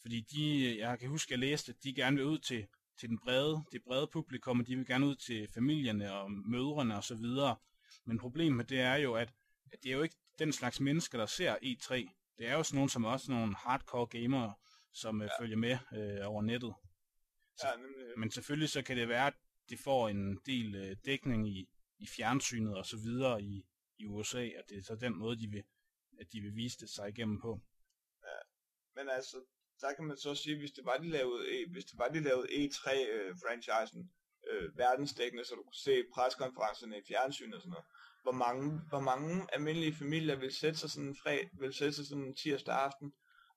Fordi de, jeg kan huske, at jeg læste, at de gerne vil ud til, til den brede, det brede publikum, og de vil gerne ud til familierne og mødrene og så videre. Men problemet det er jo, at, at det er jo ikke den slags mennesker, der ser E3. Det er jo sådan nogen som også nogle hardcore gamere, som øh, følger med øh, over nettet. Ja, nemlig. Men selvfølgelig så kan det være, at det får en del øh, dækning i, i fjernsynet og så videre i, i USA, og det er så den måde, de vil, at de vil vise det sig igennem på. Men altså, der kan man så sige, hvis det var, de lavede, E- hvis det var, de lavede E3-franchisen øh, øh, verdensdækkende, så du kunne se preskonferencerne i fjernsyn og sådan noget, hvor mange, hvor mange almindelige familier vil sætte sig sådan en fred, vil sætte sig sådan en tirsdag aften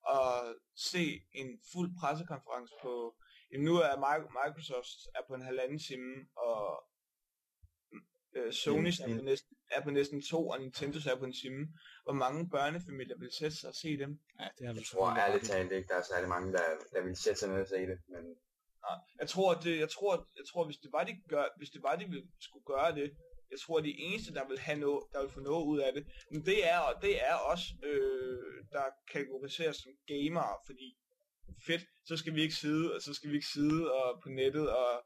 og se en fuld pressekonference på, jamen nu er Mi- Microsoft er på en halvanden time, og øh, Sony er på, næsten, er på næsten to, og Nintendo er på en time. Hvor mange børnefamilier vil sætte sig og se dem? Ja, det har Jeg tror ærligt talt ikke, der er særlig mange, der, der vil sætte sig ned og se det. Men Jeg tror, det, jeg tror, jeg tror, hvis det var, de gør, hvis det var, de ville, skulle gøre det, jeg tror, de eneste, der vil have noget, der vil få noget ud af det, men det er, og det er også, øh, der kategoriseres som gamere, fordi fedt, så skal vi ikke sidde, og så skal vi ikke sidde og på nettet og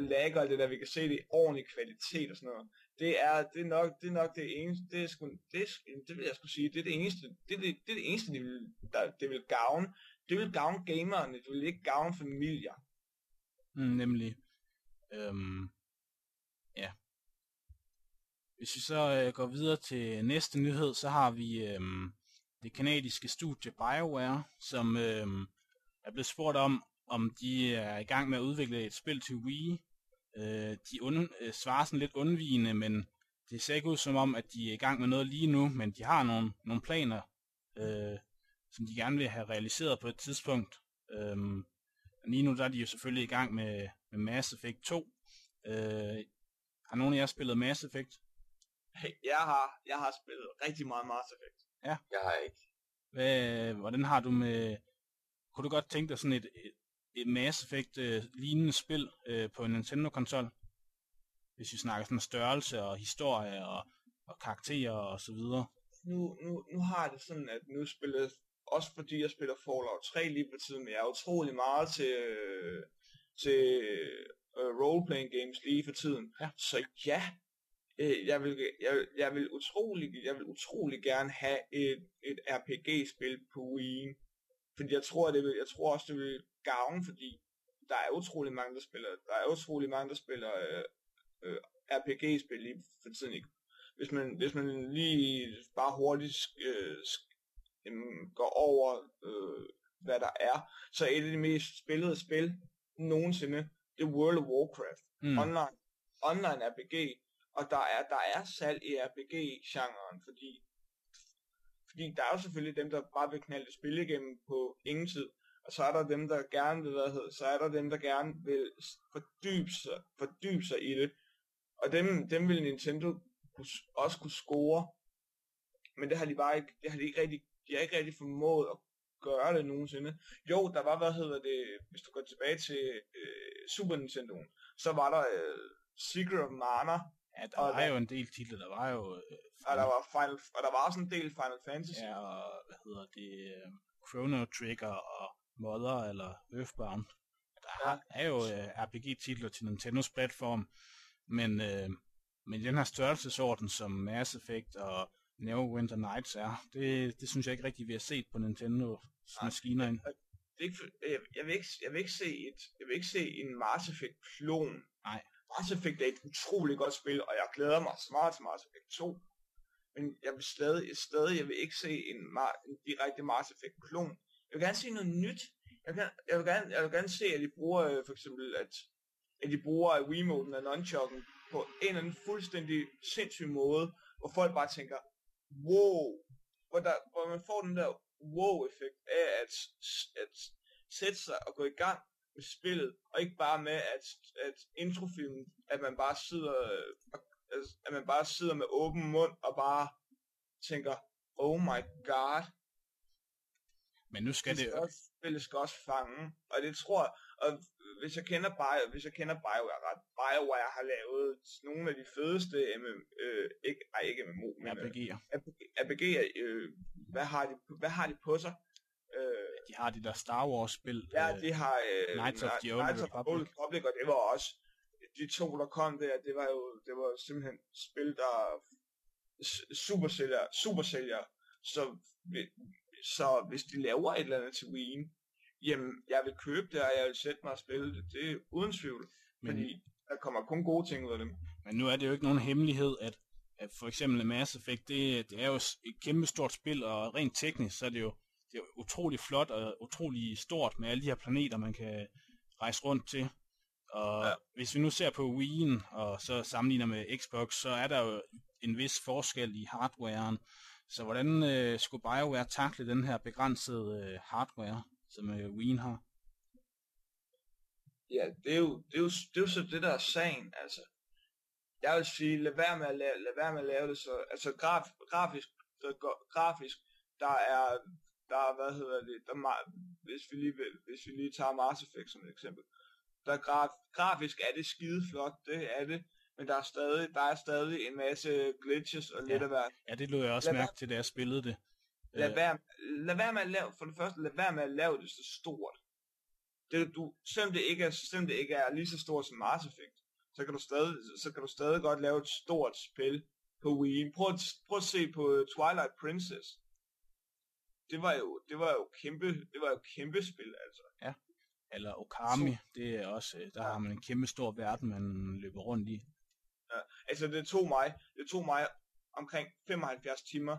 lagge alt det der, vi kan se det i ordentlig kvalitet og sådan noget. Det er, det er nok, det er nok det eneste, det er sgu, det, er, det vil jeg skulle sige, det er det eneste, det er det, det, er det eneste, det vil, der, det vil gavne. Det vil gavne gamerne, det vil ikke gavne familier. Mm, nemlig. Øhm, ja. Hvis vi så øh, går videre til næste nyhed, så har vi øhm, det kanadiske studie BioWare, som øh, er blevet spurgt om, om de er i gang med at udvikle et spil til Wii. Øh, de und, øh, svarer sådan lidt undvigende, men det ser ikke ud som om, at de er i gang med noget lige nu, men de har nogle, nogle planer, øh, som de gerne vil have realiseret på et tidspunkt. Øh, lige nu der er de jo selvfølgelig i gang med, med Mass Effect 2. Øh, har nogen af jer spillet Mass Effect? Hey, jeg har, jeg har spillet rigtig meget Mass Effect. Ja. Jeg har ikke. Hvad, hvordan har du med... Kunne du godt tænke dig sådan et, et, Mass Effect øh, lignende spil øh, på en Nintendo-konsol? Hvis vi snakker sådan størrelse og historie og, og karakterer og så videre. Nu, nu, nu har jeg det sådan, at nu spiller også fordi jeg spiller Fallout 3 lige på tiden, men jeg er utrolig meget til, øh, til øh, roleplaying games lige for tiden. Ja. Så ja, øh, jeg, vil, jeg, jeg, vil utrolig, jeg vil utrolig gerne have et, et RPG-spil på Wii. Fordi jeg tror, det vil, jeg tror også, det vil gavne, fordi der er utrolig mange, der spiller, der er utrolig mange, der spiller øh, øh, RPG-spil lige for tiden. Ikke? Hvis man, hvis man lige bare hurtigt øh, går over, øh, hvad der er, så er et af de mest spillede spil nogensinde, det er World of Warcraft. Mm. Online, online RPG, og der er, der er salg i RPG-genren, fordi, fordi der er jo selvfølgelig dem, der bare vil knalde spil igennem på ingen tid, og så er der dem, der gerne vil, hvad hedder, så er der dem, der gerne vil fordybe sig, fordybe sig i det, og dem, dem vil Nintendo også kunne score, men det har de bare ikke, det har de ikke rigtig, de har ikke rigtig formået at gøre det nogensinde. Jo, der var, hvad hedder det, hvis du går tilbage til øh, Super Nintendo, så var der øh, Secret of Mana, Ja, der og var der, jo en del titler, der var jo... Øh, og, der var Final, og der var også en del Final Fantasy. Ja, og hvad hedder det, uh, Chrono Trigger og Mother eller Earthbound. Der ja. er jo uh, RPG-titler til Nintendos platform, men, uh, men den her størrelsesorden, som Mass Effect og Neverwinter Nights er, det, det synes jeg ikke rigtig, vi har set på Nintendos maskiner. Det, det er ikke, jeg, jeg, vil ikke, jeg, vil ikke se et, jeg vil ikke se en Mass Effect klon. Nej. Mass fik det et utroligt godt spil, og jeg glæder mig så meget til Mass Effect 2. Men jeg vil stadig, stadig jeg vil ikke se en, en direkte Mass Effect klon. Jeg vil gerne se noget nyt. Jeg vil gerne, jeg vil gerne, jeg vil gerne se, at de bruger øh, for eksempel, at, at de bruger Wiimoten og Nunchucken på en eller anden fuldstændig sindssyg måde, hvor folk bare tænker, wow, hvor, der, hvor man får den der wow-effekt af at, at sætte sig og gå i gang spillet, og ikke bare med at, at introfilmen, at man bare sidder at man bare sidder med åben mund og bare tænker, oh my god. Men nu skal det, også, spillet skal også fange, og det tror jeg, og hvis jeg kender Bio, hvis jeg kender BioWare ret, BioWare har lavet nogle af de fedeste MM, øh, ikke, ej, ikke MMO, men RPG'er. RPG, RPG'er, øh, hvad, har de, hvad har de på sig? Øh, de har de der Star Wars spil. Ja, de har øh, Knights of the Old Republic. Of Old Republic, og det var også de to, der kom der, det var jo det var simpelthen spil, der super sælger, super sælger. Så, så hvis de laver et eller andet til Wii, jamen, jeg vil købe det, og jeg vil sætte mig og spille det. Det er uden tvivl. Men, fordi der kommer kun gode ting ud af dem. Men nu er det jo ikke nogen hemmelighed, at, at for eksempel Mass Effect, det, det er jo et kæmpe stort spil, og rent teknisk, så er det jo det er utrolig flot og utrolig stort med alle de her planeter, man kan rejse rundt til. Og ja. hvis vi nu ser på Wii'en, og så sammenligner med Xbox, så er der jo en vis forskel i hardwaren. Så hvordan øh, skulle BioWare takle den her begrænsede øh, hardware? som øh, Wien har. Ja, det er, jo, det, er jo, det er jo så det, der er sagen, altså. Jeg vil sige, lad være med at lave, lad være med at lave det så, altså graf, grafisk, der, grafisk, der er, der er, hvad hedder det, der, hvis vi lige, hvis vi lige tager Mars Effect som et eksempel, der graf, grafisk er det skide flot, det er det, men der er stadig, der er stadig en masse glitches og lidt ja. af hvert. Ja, det lå jeg også lad mærke til, da jeg spillede det. Lad være, lad være med at lave, for det første, lad være med at lave det så stort. det, du, selvom, det ikke er, selvom det ikke er lige så stort som Mars Effect, så kan du stadig, så kan du stadig godt lave et stort spil på Wii. Prøv at, prøv at se på Twilight Princess. Det var jo, det var jo kæmpe, det var jo kæmpe spil, altså. Eller Okami, det er også, øh, der har man en kæmpe stor verden, man løber rundt i. Altså, det tog mig, det tog mig omkring 75 timer.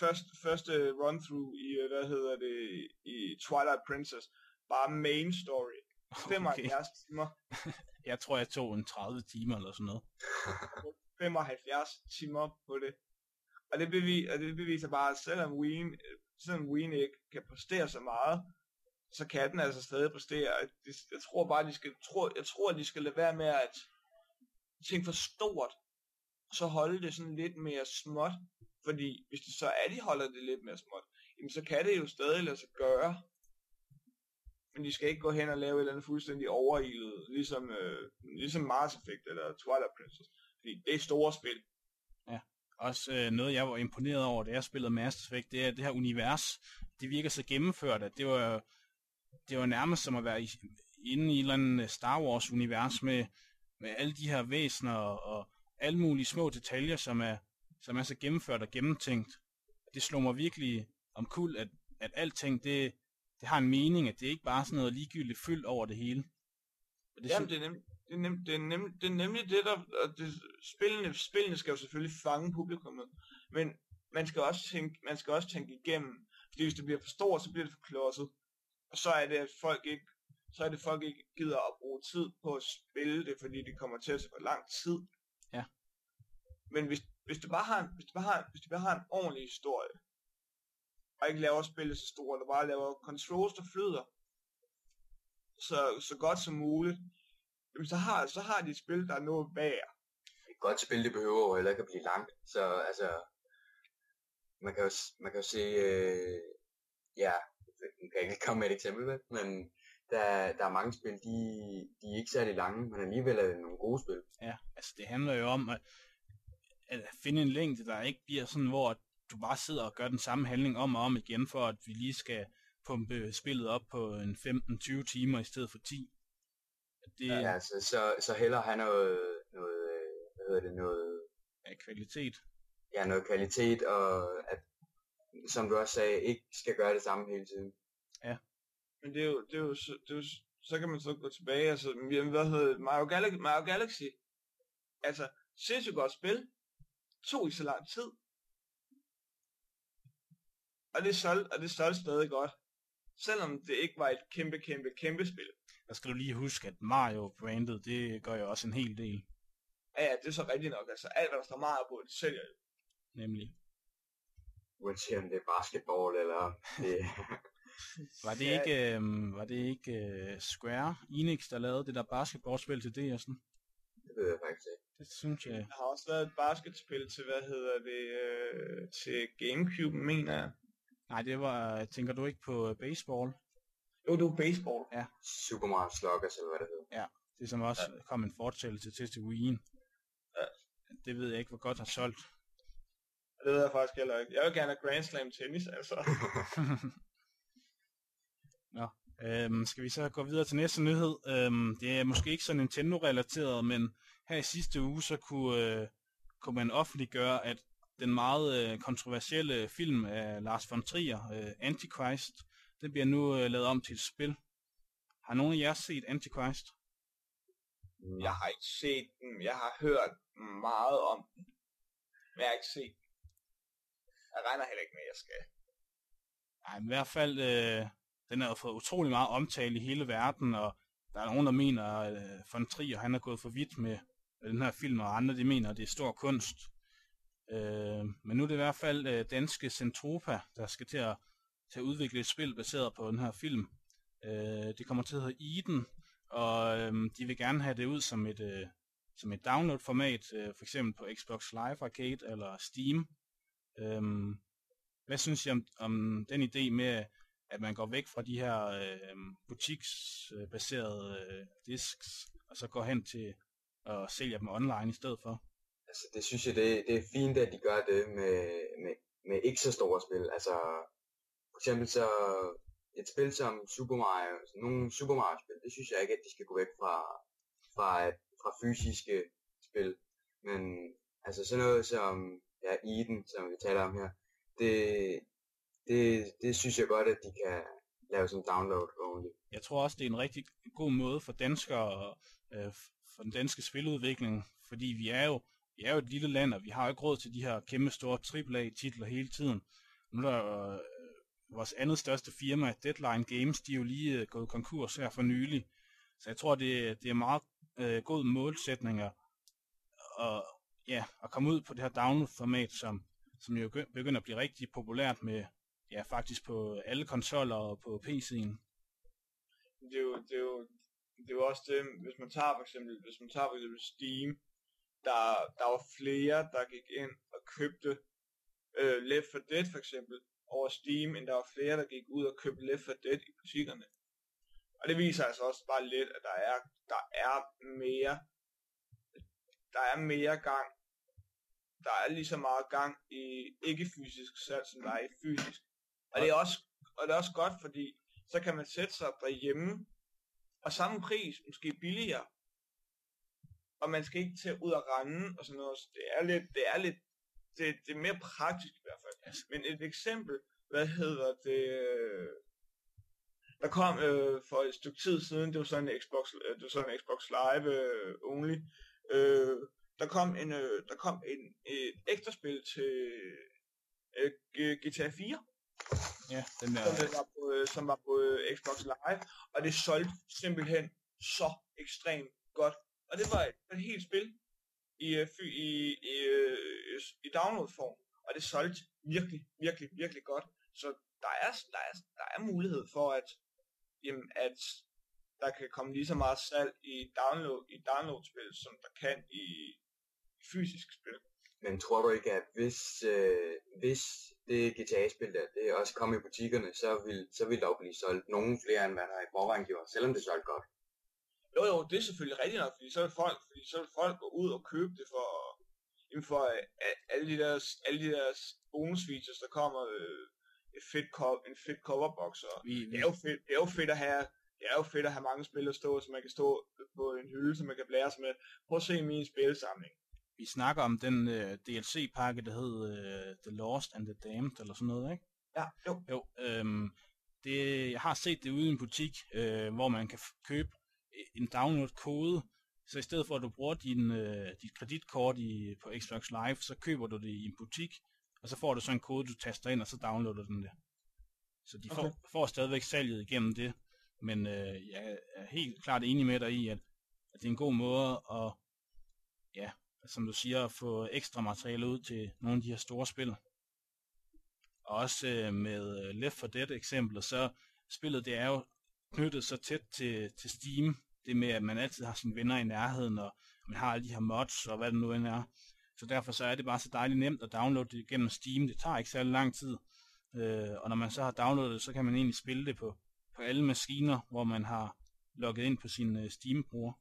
Først, første run-through i, øh, hvad hedder det, i Twilight Princess. Bare main story. 75 okay. timer. Jeg tror, jeg tog en 30 timer eller sådan noget. 75 timer på det. Og det, beviser, og det beviser bare, at selvom Wien, selvom Wien ikke kan præstere så meget, så kan den altså stadig præstere. Jeg, jeg tror bare, de skal, tror, jeg tror, de skal lade være med at tænke for stort, og så holde det sådan lidt mere småt. Fordi hvis det så er, de holder det lidt mere småt, jamen så kan det jo stadig lade sig gøre. Men de skal ikke gå hen og lave et eller andet fuldstændig overilet, ligesom, øh, ligesom Mars Effect eller Twilight Princess. Fordi det er store spil. Også øh, noget, jeg var imponeret over, da jeg spillede Mass Effect, det er, det her univers, det virker så gennemført, at det var, det var nærmest som at være i, inde i et eller andet Star Wars-univers med, med alle de her væsener og, og alle mulige små detaljer, som er, som er så gennemført og gennemtænkt. Det slår mig virkelig om kul, at, at alting, det, det har en mening, at det ikke bare er sådan noget ligegyldigt fyldt over det hele. Og Det Jamen, det er, nem, det, er nem, det, er nem, det er nemlig det, der... og Det, spillene, spillene skal jo selvfølgelig fange publikummet, men man skal også tænke, man skal også tænke igennem, fordi hvis det bliver for stort, så bliver det for klodset. Og så er det, at folk ikke, så er det, folk ikke gider at bruge tid på at spille det, fordi det kommer til at tage for lang tid. Ja. Men hvis, hvis du bare har en, hvis du bare har, en- hvis du bare har en ordentlig historie, og ikke laver spillet så stort, og bare laver controls, der flyder, så, så godt som muligt, jamen så har, så har de et spil, der er noget værd. Et godt spil, det behøver jo heller ikke at blive langt. Så altså, man kan jo, man kan jo se, øh, ja, jeg kan ikke komme med et eksempel, men der, der er mange spil, de, de er ikke særlig lange, men alligevel er det nogle gode spil. Ja, altså det handler jo om at, at finde en længde, der ikke bliver sådan, hvor du bare sidder og gør den samme handling om og om igen, for at vi lige skal pumpe spillet op på en 15-20 timer i stedet for 10. Det Ja, er altså, så, så hellere have noget, noget, øh, hvad hedder det, noget, ja, kvalitet. ja, noget kvalitet, og at, som du også sagde, ikke skal gøre det samme hele tiden. Men det er jo, det er jo, så, det er jo, så kan man så gå tilbage, altså, jamen, hvad hedder det, Mario Galaxy, Mario Galaxy, altså, sindssygt godt spil, tog ikke så lang tid, og det solgte, og det solgte stadig godt, selvom det ikke var et kæmpe, kæmpe, kæmpe spil. Der skal du lige huske, at Mario-brandet, det gør jo også en hel del, Ja, ja, det er så rigtigt nok, altså, alt hvad der står Mario på, det sælger jo. nemlig. Uanset om det er basketball, eller det, Var det Ja. ikke, øh, var det ikke øh, Square Enix, der lavede det der basketballspil til det og sådan? det ved jeg faktisk ikke. Det synes jeg. Der har også været et basketspil til, hvad hedder det, øh, til Gamecube, mener jeg. Nej, det var, tænker du ikke på øh, baseball? Jo, det var baseball. Super Mario Sluggers, eller hvad det hedder. Det som også ja. kom en fortællelse til til Wii'en. Ja. Det ved jeg ikke, hvor godt har solgt. Og det ved jeg faktisk heller ikke. Jeg vil gerne have Grand Slam tennis, altså. Nå, øhm, skal vi så gå videre til næste nyhed? Øhm, det er måske ikke så Nintendo-relateret, men her i sidste uge, så kunne, øh, kunne man offentliggøre, at den meget øh, kontroversielle film af Lars von Trier, øh, Antichrist, den bliver nu øh, lavet om til et spil. Har nogen af jer set Antichrist? Jeg har ikke set den. Jeg har hørt meget om den. Men jeg har ikke set den. Jeg regner heller ikke med, at jeg skal. Nej, i hvert fald, øh, den har fået utrolig meget omtale i hele verden, og der er nogen, der mener, at øh, von Trier, han er gået for vidt med, med den her film, og andre, de mener, at det er stor kunst. Øh, men nu er det i hvert fald øh, danske Centropa, der skal til at, til at udvikle et spil baseret på den her film. Øh, det kommer til at hedde Eden, og øh, de vil gerne have det ud som et, øh, som et download-format, øh, for eksempel på Xbox Live Arcade eller Steam. Øh, hvad synes I om, om den idé med, at man går væk fra de her øh, butiksbaserede øh, disks, og så går hen til at sælge dem online i stedet for? Altså, det synes jeg, det, det er fint, at de gør det med, med, med ikke så store spil. Altså, eksempel så, et spil som Super Mario, altså nogle Super Mario-spil, det synes jeg ikke, at de skal gå væk fra, fra, fra fysiske spil. Men altså sådan noget som ja, Eden, som vi taler om her, det, det, det synes jeg godt, at de kan lave som download only. Jeg tror også, det er en rigtig god måde for danskere, øh, for den danske spiludvikling, fordi vi er jo vi er jo et lille land, og vi har jo ikke råd til de her kæmpe store AAA-titler hele tiden. Nu er der øh, vores andet største firma, Deadline Games, de er jo lige øh, gået konkurs her for nylig. Så jeg tror, det, det er meget øh, god målsætninger at, ja, at komme ud på det her download-format, som, som jo begynder at blive rigtig populært med ja, faktisk på alle konsoller og på PC'en. Det er jo, det er jo, det er jo også det, hvis man tager for eksempel, hvis man tager for eksempel Steam, der, der var flere, der gik ind og købte øh, Left 4 Dead for eksempel over Steam, end der var flere, der gik ud og købte Left 4 Dead i butikkerne. Og det viser altså også bare lidt, at der er, der er mere der er mere gang der er lige så meget gang i ikke fysisk salg, som der er i fysisk. Og det er også, og det er også godt, fordi så kan man sætte sig derhjemme, og samme pris, måske billigere, og man skal ikke til ud og rende og sådan noget. Så det er lidt, det er lidt, det, det er mere praktisk i hvert fald. Yes. Men et eksempel, hvad hedder det, der kom øh, for et stykke tid siden, det var sådan en Xbox, øh, det var sådan en Xbox Live øh, only, øh, der kom en, øh, der kom en, et ekstra spil til øh, GTA 4. Ja, den der... Som, var på, øh, som var på øh, Xbox Live, og det solgte simpelthen så ekstremt godt. Og det var et, et helt spil Øh, i, i, øh, i, i, i download-form, og det solgte virkelig, virkelig, virkelig godt. Så der er, der er, der er mulighed for, at, jamen, at der kan komme lige så meget salg i download i downloadspil, som der kan i, i fysiske spil. Men tror du ikke, at hvis, øh, hvis det GTA-spil der, det også kom i butikkerne, så vil, så vil der jo blive solgt nogen flere, end hvad der i forvejen gjorde, selvom det solgte godt? Jo, jo, det er selvfølgelig rigtigt nok, fordi så vil folk, fordi så vil folk gå ud og købe det for, for uh, alle de der, alle de der bonus features, der kommer, uh, et fedt co- en fedt coverbox, og vi, vi... Det, er jo fedt, det er jo fedt at have, det er jo fedt at have mange spil at stå, så man kan stå på en hylde, som man kan blære sig med. Prøv at se min spilsamling vi snakker om den øh, DLC-pakke, der hed øh, The Lost and the Damned, eller sådan noget, ikke? Ja, jo. Jo, øhm, det, jeg har set det ude i en butik, øh, hvor man kan købe en download-kode, så i stedet for at du bruger din, øh, dit kreditkort i, på Xbox Live, så køber du det i en butik, og så får du så en kode, du taster ind, og så downloader den der. Så de okay. får, får stadigvæk salget igennem det, men øh, jeg er helt klart enig med dig i, at, at det er en god måde at ja, som du siger, få ekstra materiale ud til nogle af de her store spil. Og også øh, med øh, Left 4 Dead eksemplet, så spillet det er jo knyttet så tæt til, til Steam, det med at man altid har sine venner i nærheden, og man har alle de her mods og hvad det nu end er. Så derfor så er det bare så dejligt nemt at downloade det gennem Steam. Det tager ikke særlig lang tid. Øh, og når man så har downloadet det, så kan man egentlig spille det på, på alle maskiner, hvor man har logget ind på sin øh, Steam-bruger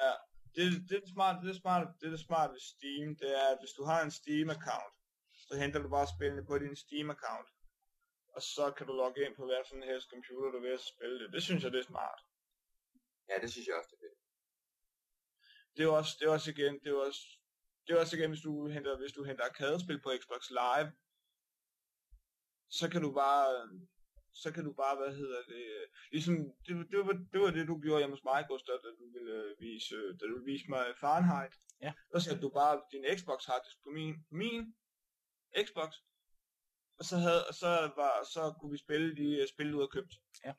Ja, det, det, er smarte, det, er det, er det smarte ved Steam, det er, at hvis du har en Steam-account, så henter du bare spillene på din Steam-account. Og så kan du logge ind på hver sådan her computer, du vil spille det. Det synes jeg, det er smart. Ja, det synes jeg også, det er fedt. Det er også, det er også igen, det er også, det er også igen, hvis du henter, hvis du henter arcade-spil på Xbox Live, så kan du bare så kan du bare, hvad hedder det, ligesom, det, det, var, det var det, du gjorde hjemme hos mig, Gustav, da du ville vise, da du ville vise mig Fahrenheit. Ja. Så satte du bare din Xbox harddisk på min, min Xbox, og så, havde, og så, var, så kunne vi spille de uh, spil, du havde købt. Ja,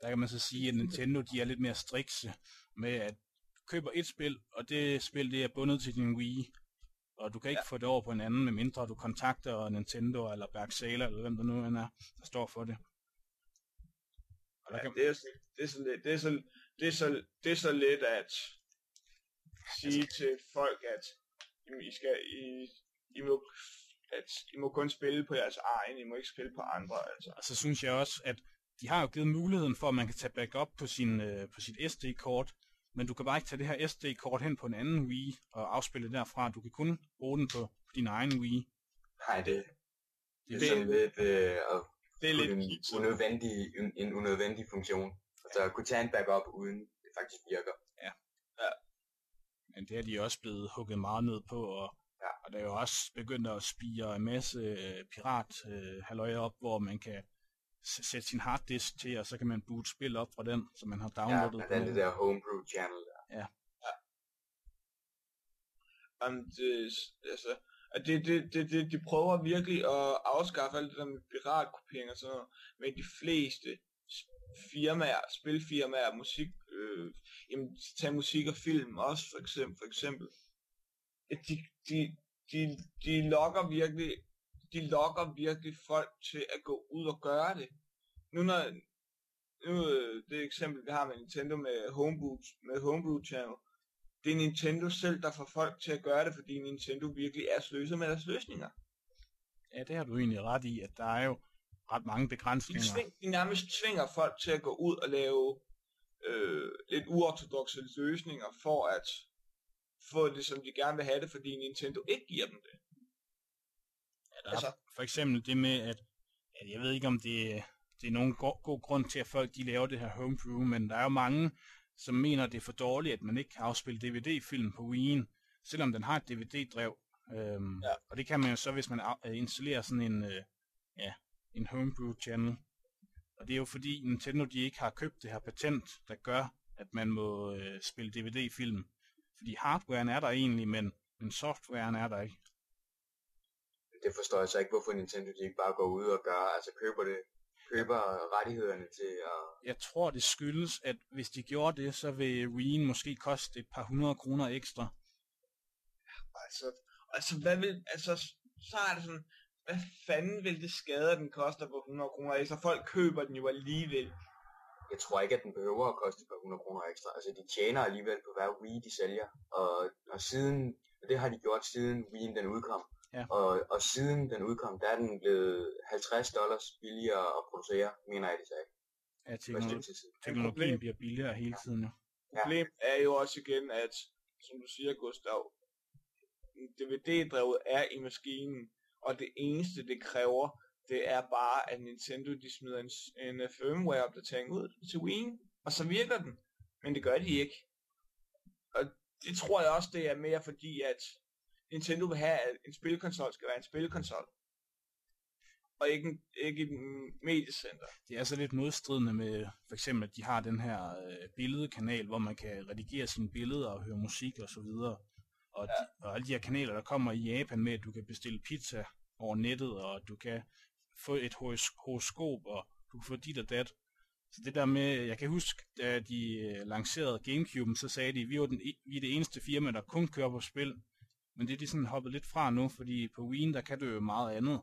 der kan man så sige, at Nintendo de er lidt mere strikse med, at du køber et spil, og det spil det er bundet til din Wii, og du kan ikke ja. få det over på en anden, medmindre du kontakter Nintendo eller Bergsala, eller hvem der nu end er, der står for det. Ja, kan... det, er, det, er så lidt, det, er så, det, er så, det er så lidt at sige altså... til folk, at I skal, I, I må, at I må kun spille på jeres egen, I må ikke spille på andre. Altså. Og så synes jeg også, at de har jo givet muligheden for, at man kan tage backup på, sin, øh, på sit SD-kort, men du kan bare ikke tage det her SD-kort hen på en anden Wii og afspille derfra. Du kan kun bruge den på din egen Wii. Nej, det, det, det er sådan lidt øh, at det er lidt en, kitset. unødvendig, en, en unødvendig funktion. Altså at kunne tage en backup, uden det faktisk virker. Men det er de også blevet hugget meget ned på, og, Ja. og der er jo også begyndt at spire en masse øh, pirat øh, halløjer op, hvor man kan s- sætte sin harddisk til, og så kan man boot spil op fra den, som man har Ja, downloadet. på andet det der homebrew channel der. Jamen, det, altså, at det, det, det, det, de prøver virkelig at afskaffe alt det der med piratkopiering og sådan noget, men de fleste firmaer, spilfirmaer, musik, øh, jamen, tag musik og film også for eksempel, for eksempel. De, de, de, de lokker virkelig, de lokker virkelig folk til at gå ud og gøre det. Nu når, nu det eksempel, vi har med Nintendo med Homebrew, med Homebrew Channel, det er Nintendo selv, der får folk til at gøre det, fordi Nintendo virkelig er sløser med deres løsninger. Ja, det har du egentlig ret i, at der er jo ret mange De, begrænsninger. tving, de nærmest tvinger folk til at gå ud og lave øh, lidt uortodoxe løsninger for at få det, som de gerne vil have det, fordi Nintendo ikke giver dem det. Der er altså- for eksempel det med, at, at jeg ved ikke, om det, det er nogen go- god grund til, at folk de laver det her homebrew, men der er jo mange, som mener, det er for dårligt, at man ikke kan afspille DVD-film på Wii'en, selvom den har et DVD-drev. Øhm, Ja. Og det kan man jo så, hvis man øh, installerer sådan en, øh, ja, en homebrew channel. Og det er jo fordi Nintendo de ikke har købt det her patent, der gør, at man må øh, spille DVD-film. Fordi hardwaren er der egentlig, men, men softwaren er der ikke. Det forstår jeg så ikke, hvorfor Nintendo de ikke bare går ud og gør, altså køber det, køber rettighederne til at... Jeg tror, det skyldes, at hvis de gjorde det, så vil Wien måske koste et par hundrede kroner ekstra. Altså, altså, hvad vil, altså, så er det sådan, hvad fanden vil det skade, at den koster på 100 kroner ekstra? Folk køber den jo alligevel. Jeg tror ikke, at den behøver at koste et par hundrede kroner ekstra. Altså, de tjener alligevel på hver Wii, de sælger. Og, og siden, og det har de gjort siden Wii'en den udkom. Ja. Og, og siden den udkom, der er den blevet 50 dollars billigere at producere, mener jeg, det sagde. Et teknologi, teknologien problem- bliver billigere hele tiden. Jo. Problem er jo også igen, at, som du siger, Gustav, DVD-drevet er i maskinen, og det eneste, det kræver, det er bare, at Nintendo de smider en, en uh, firmware-opdatering ud til Wii, og så virker den. Men det gør de ikke. Og det tror jeg også, det er mere fordi, at Nintendo vil have, at en spilkonsol skal være en spilkonsol. Og ikke, en, ikke en mediecenter. Det er så lidt modstridende med, for eksempel, at de har den her øh, billedkanal, hvor man kan redigere sine billeder og høre musik og så videre. Og, ja. de, og alle de her kanaler, der kommer i Japan med, at du kan bestille pizza over nettet, og du kan få et horos- horoskop, og du kan få dit og dat. Så det der med, jeg kan huske, da de øh, lancerede Gamecube, så sagde de, vi er, den, e- vi er det eneste firma, der kun kører på spil. Men det er de sådan hoppet lidt fra nu, fordi på Wii, der kan du jo meget andet.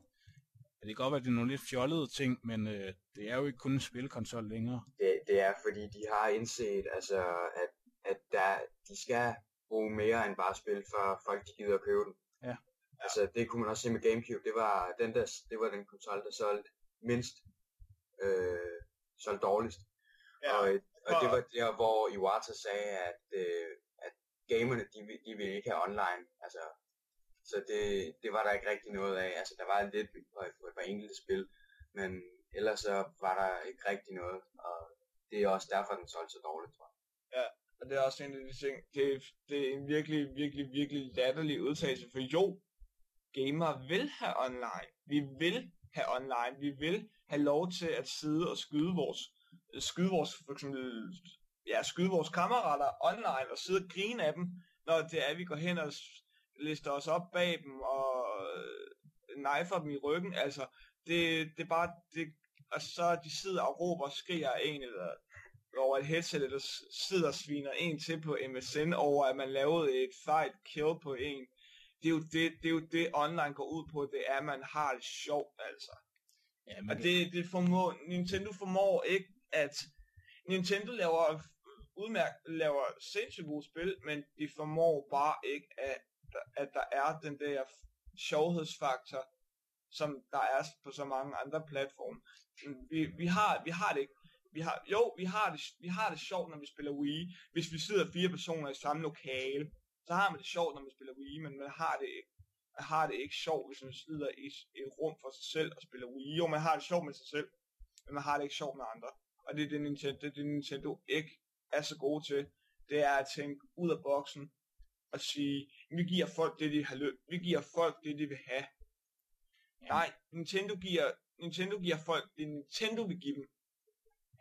Det kan godt være, at det er nogle lidt fjollede ting, men øh, det er jo ikke kun en spilkonsol længere. Det, det er, fordi de har indset, altså, at, at der, de skal bruge mere end bare spil, for folk de gider at købe den. Ja. Altså, det kunne man også se med Gamecube. Det var den, der, det var den konsol, der solgte mindst, øh, solgte dårligst. Ja, Og, og det var der, hvor Iwata sagde, at, øh, at gamerne, de, de ville ikke have online. Altså, så det, det var der ikke rigtig noget af. Altså, der var lidt på et, par enkelte spil, men ellers så var der ikke rigtig noget. Og det er også derfor, den solgte så dårligt, tror jeg. Og det er også en af de ting, det, det er en virkelig, virkelig, virkelig latterlig udtalelse, for jo, gamere vil have online. Vi vil have online. Vi vil have lov til at sidde og skyde vores, skyde vores, for eksempel, ja, skyde vores kammerater online og sidde og grine af dem, når det er, at vi går hen og lister os op bag dem og øh, knifer dem i ryggen. Altså, det, det er bare, det, og så de sidder og råber og skriger af en, eller over et headset, eller sidder og sviner en til på MSN over, at man lavede et fight kill på en. Det er jo det, det, er jo det online går ud på, det er, at man har det sjovt, altså. Ja, Og men det, det formår, Nintendo formår ikke, at Nintendo laver udmærk, laver sindssygt gode spil, men de formår bare ikke, at, at der er den der sjovhedsfaktor, som der er på så mange andre platforme. Vi, vi, har, vi har det ikke. Vi har, jo, vi har, det, vi har det sjovt, når vi spiller Wii. Hvis vi sidder fire personer i samme lokale, så har man det sjovt, når man spiller Wii, men man har det ikke. har det ikke sjovt, hvis man sidder i et rum for sig selv og spiller Wii. Jo, man har det sjovt med sig selv, men man har det ikke sjovt med andre. Og det er det Nintendo, det, det Nintendo ikke er så gode til. Det er at tænke ud af boksen og sige, vi giver folk det, de har løb. Vi giver folk det, de vil have. Ja. Nej, Nintendo giver, Nintendo giver folk det, Nintendo vil give dem.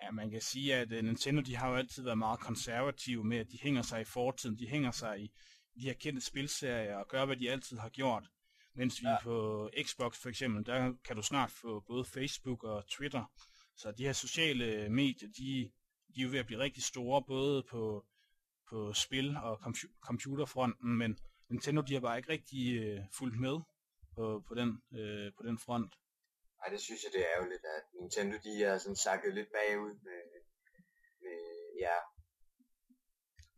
Ja, man kan sige, at uh, Nintendo de har jo altid været meget konservative med, at de hænger sig i fortiden, de hænger sig i de her kendte spilserier og gør, hvad de altid har gjort. Mens vi ja. på Xbox for eksempel, der kan du snart få både Facebook og Twitter. Så de her sociale medier, de, de er jo ved at blive rigtig store, både på, på spil- og compu- computerfronten, men Nintendo de har bare ikke rigtig øh, fulgt med på, på, den, øh, på den front. Nej, det synes jeg, det er ærgerligt, at Nintendo de er sådan sakket lidt bagud med, med ja.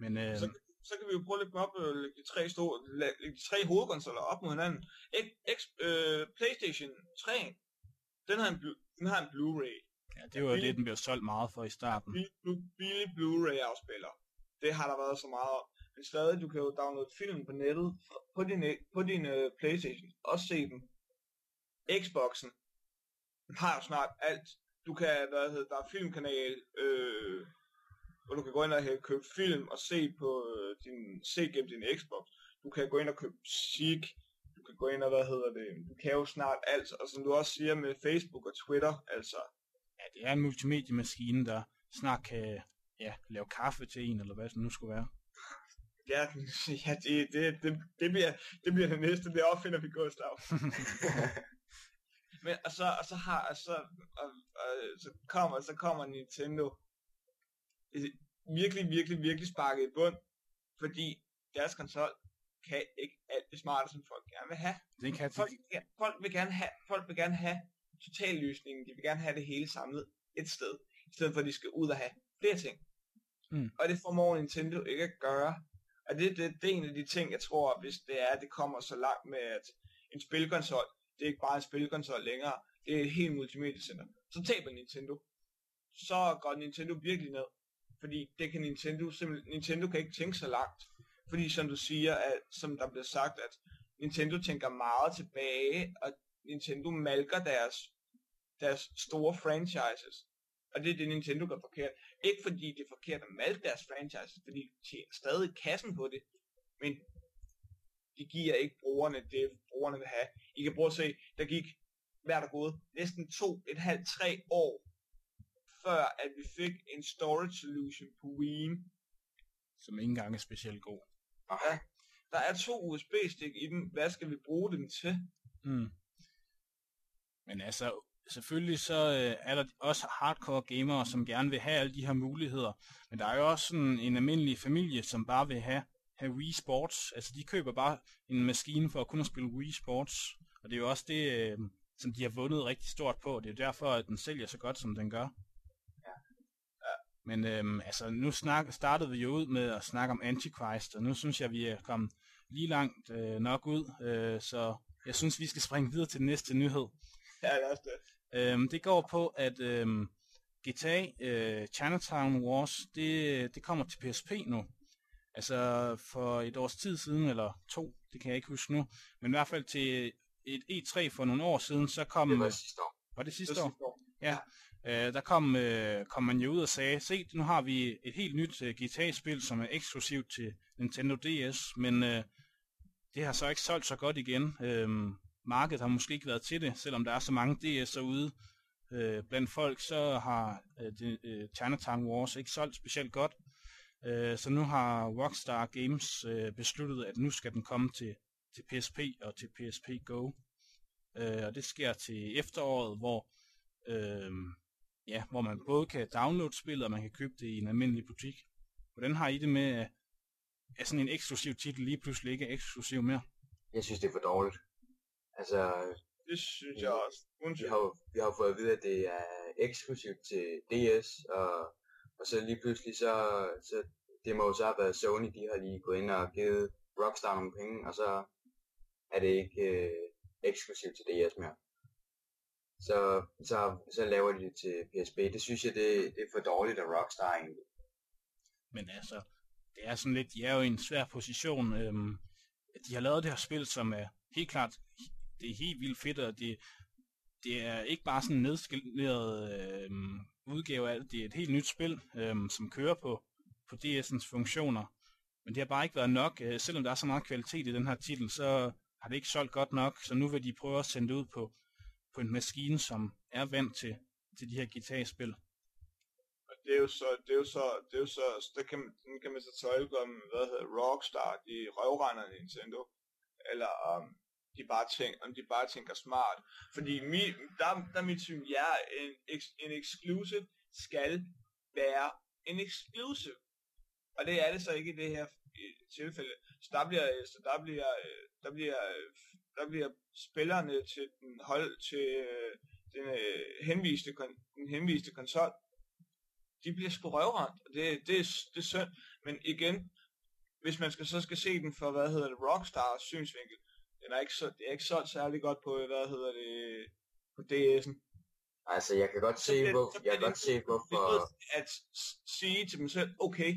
Men, øh, så, så kan vi jo prøve at lægge op, øh, lægge de tre, store, lægge de tre hovedkonsoller op mod hinanden. X, X, øh, PlayStation 3, den har en, den har en Blu-ray. Ja, det var jo det, den blev solgt meget for i starten. Billig Blu-ray-afspiller. Det har der været så meget om. Men stadig, du kan jo downloade film på nettet på din, på din uh, Playstation. Også se dem. Xboxen har snart alt. Du kan, hvad hedder, der er filmkanal, øh, hvor du kan gå ind og købe film og se på øh, din, se gennem din Xbox. Du kan gå ind og købe musik, du kan gå ind og, hvad hedder det, du kan jo snart alt, og som du også siger med Facebook og Twitter, altså. Ja, det er en multimediemaskine, der snart kan ja, lave kaffe til en, eller hvad det nu skulle være. Ja, ja det, det, det, det, bliver, det bliver det næste, det opfinder vi Gustav. Men og så, og så har, og så, og, og, så kommer, så kommer Nintendo virkelig, virkelig, virkelig sparket i bund, fordi deres konsol kan ikke alt det smarte, som folk gerne vil have. Det kan folk, ja, folk, vil gerne have folk vil gerne have totalløsningen, de vil gerne have det hele samlet et sted, i stedet for at de skal ud og have flere ting. Mm. Og det formår Nintendo ikke at gøre. Og det, det, det er en af de ting, jeg tror, hvis det er, at det kommer så langt med, at en spilkonsol, det er ikke bare en spilkonsol længere, det er et helt multimediecenter. Så taber Nintendo. Så går Nintendo virkelig ned. Fordi det kan Nintendo simpelthen, Nintendo kan ikke tænke så langt. Fordi som du siger, at, som der bliver sagt, at Nintendo tænker meget tilbage, og Nintendo malker deres, deres store franchises. Og det er det, Nintendo gør forkert. Ikke fordi det er forkert at malke deres franchises, fordi de tjener stadig kassen på det, men de giver ikke brugerne det, brugerne vil have. I kan prøve at se, der gik, hvad er der gået, næsten to, et halvt, tre år, før at vi fik en storage solution på Wii. Som ikke engang er specielt god. Ja, der er to USB-stik i den. Hvad skal vi bruge dem til? Mm. Men altså, selvfølgelig så øh, er der også hardcore gamere, som gerne vil have alle de her muligheder. Men der er jo også sådan en almindelig familie, som bare vil have, have Wii Sports. Altså de køber bare en maskine for at kunne spille Wii Sports. Og det er jo også det, øh, som de har vundet rigtig stort på. Det er derfor, at den sælger så godt, som den gør. Men øhm, altså, nu snak, startede vi jo ud med at snakke om Antichrist, og nu synes jeg, vi er kommet lige langt øh, nok ud, øh, så jeg synes, vi skal springe videre til den næste nyhed. Ja, det er også det. Øhm, det går på, at øhm, GTA øh, Chinatown Wars, det, det kommer til PSP nu. Altså for et års tid siden, eller to, det kan jeg ikke huske nu, men i hvert fald til et E3 for nogle år siden, så kom... Det var sidste år. Var det sidste, det sidste år? år? Ja, øh, der kom, øh, kom man jo ud og sagde, se, nu har vi et helt nyt øh, GTA-spil, som er eksklusivt til Nintendo DS, men øh, det har så ikke solgt så godt igen. Øh, markedet har måske ikke været til det, selvom der er så mange DS'er ude øh, blandt folk, så har øh, det, øh, Chinatown Wars ikke solgt specielt godt. Øh, så nu har Rockstar Games øh, besluttet, at nu skal den komme til, til PSP og til PSP Go. Øh, og det sker til efteråret, hvor øh, ja, hvor man både kan downloade spillet, og man kan købe det i en almindelig butik. Hvordan har I det med, at sådan en eksklusiv titel lige pludselig ikke er eksklusiv mere? Jeg synes, det er for dårligt. Altså... Det synes jeg også. Vi har, vi har fået at vide, at det er eksklusivt til DS, og, og så lige pludselig så, så det må jo så have været Sony, de har lige gået ind og givet Rockstar nogle penge, og så er det ikke øh, eksklusivt til DS mere så, så, så laver de det til PSP. Det synes jeg, det, det er for dårligt af Rockstar egentlig. Men altså, det er sådan lidt, de er jo i en svær position. Øhm, de har lavet det her spil, som er helt klart, det er helt vildt fedt, og det, det er ikke bare sådan nedskaleret øhm, udgave af det, det er et helt nyt spil, øh, som kører på, på DS'ens funktioner. Men det har bare ikke været nok, øh, selvom der er så meget kvalitet i den her titel, så har det ikke solgt godt nok, så nu vil de prøve at sende det ud på, på en maskine, som er vant til, til de her guitarspil. Og det er jo så, det er jo så, det er jo så, der kan, den kan man så tolke om, hvad hedder Rockstar, de røvregner Nintendo, eller om de bare tænker, om de bare tænker smart. Fordi mi, der, der er mit syn, ja, en, en exclusive skal være en exclusive. Og det er det så ikke i det her øh, tilfælde. Så der bliver, øh, så der bliver, øh, der bliver, der bliver spillerne til den hold til den øh, henviste, den henviste konsol, de bliver sgu røvrendt. Det, det, det er synd. Men igen, hvis man skal, så skal se den for, hvad hedder det, Rockstar synsvinkel, den er ikke så, det er ikke så særlig godt på, hvad hedder det, på DS'en. Altså, jeg kan godt se, hvor, jeg kan godt se, hvorfor... At sige til dem selv, okay,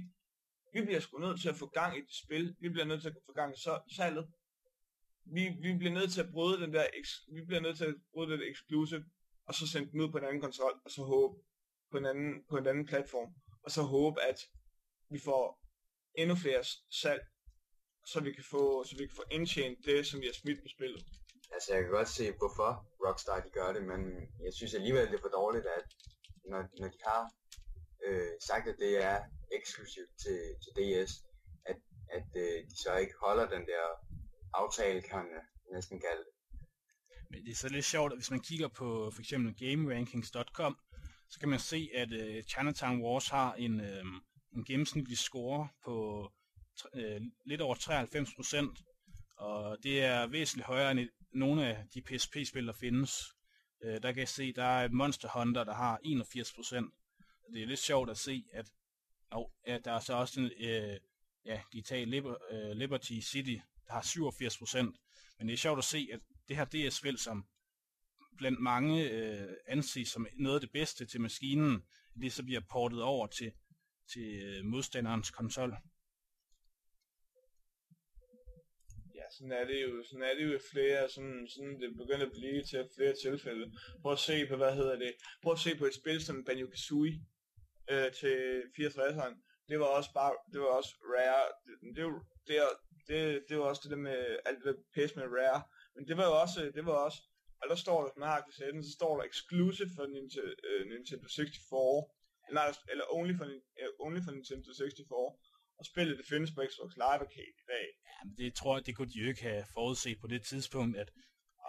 vi bliver sgu nødt til at få gang i det spil, vi bliver nødt til at få gang i salget, vi, vi bliver nødt til at bryde den der, vi bliver nødt til at bryde den exclusive, og så sende den ud på en anden konsol, og så håbe på en anden, på en anden platform, og så håbe, at vi får endnu flere salg, så vi kan få, så vi kan få indtjent det, som vi har smidt på spillet. Altså, jeg kan godt se, hvorfor Rockstar de gør det, men jeg synes alligevel, det er for dårligt, at når, når de har øh, sagt, at det er eksklusivt til, til DS, at, at øh, de så ikke holder den der aftale, kan man næsten kalde det. Men det er så lidt sjovt, at hvis man kigger på for eksempel GameRankings.com, så kan man se, at uh, Chinatown Wars har en, uh, en gennemsnitlig score på øh, lidt over 93%, og det er væsentligt højere end nogle af de PSP-spil, der findes. Øh, der kan jeg se, der er Monster Hunter, der har 81%. Det er lidt sjovt at se, at og, der er så også en øh, ja, Digital Liber, øh, Liberty City, der har 87%. Men det er sjovt at se, at det her DS-spil, som blandt mange øh, anses som noget af det bedste til maskinen, det så bliver portet over til, til øh, modstanderens konsol. Ja, sådan er det jo, sådan er det jo flere, sådan, sådan det begynder at blive til flere tilfælde. Prøv at se på, hvad hedder det, prøv at se på et spil som Banjo-Kazooie øh, til 64'eren. Det var også bare, det var også rare, det, det, det, det, det var også det der med, alt det der pæs med rare, men det var jo også, det var også, og der står der, når man har kassetten, så står der exclusive for Nintendo, øh, Nintendo 64, nej, eller only for, uh, only for Nintendo 64, og spillet det findes på Xbox Live Arcade i dag. Ja, men det tror jeg, det kunne de jo ikke have forudset på det tidspunkt, at,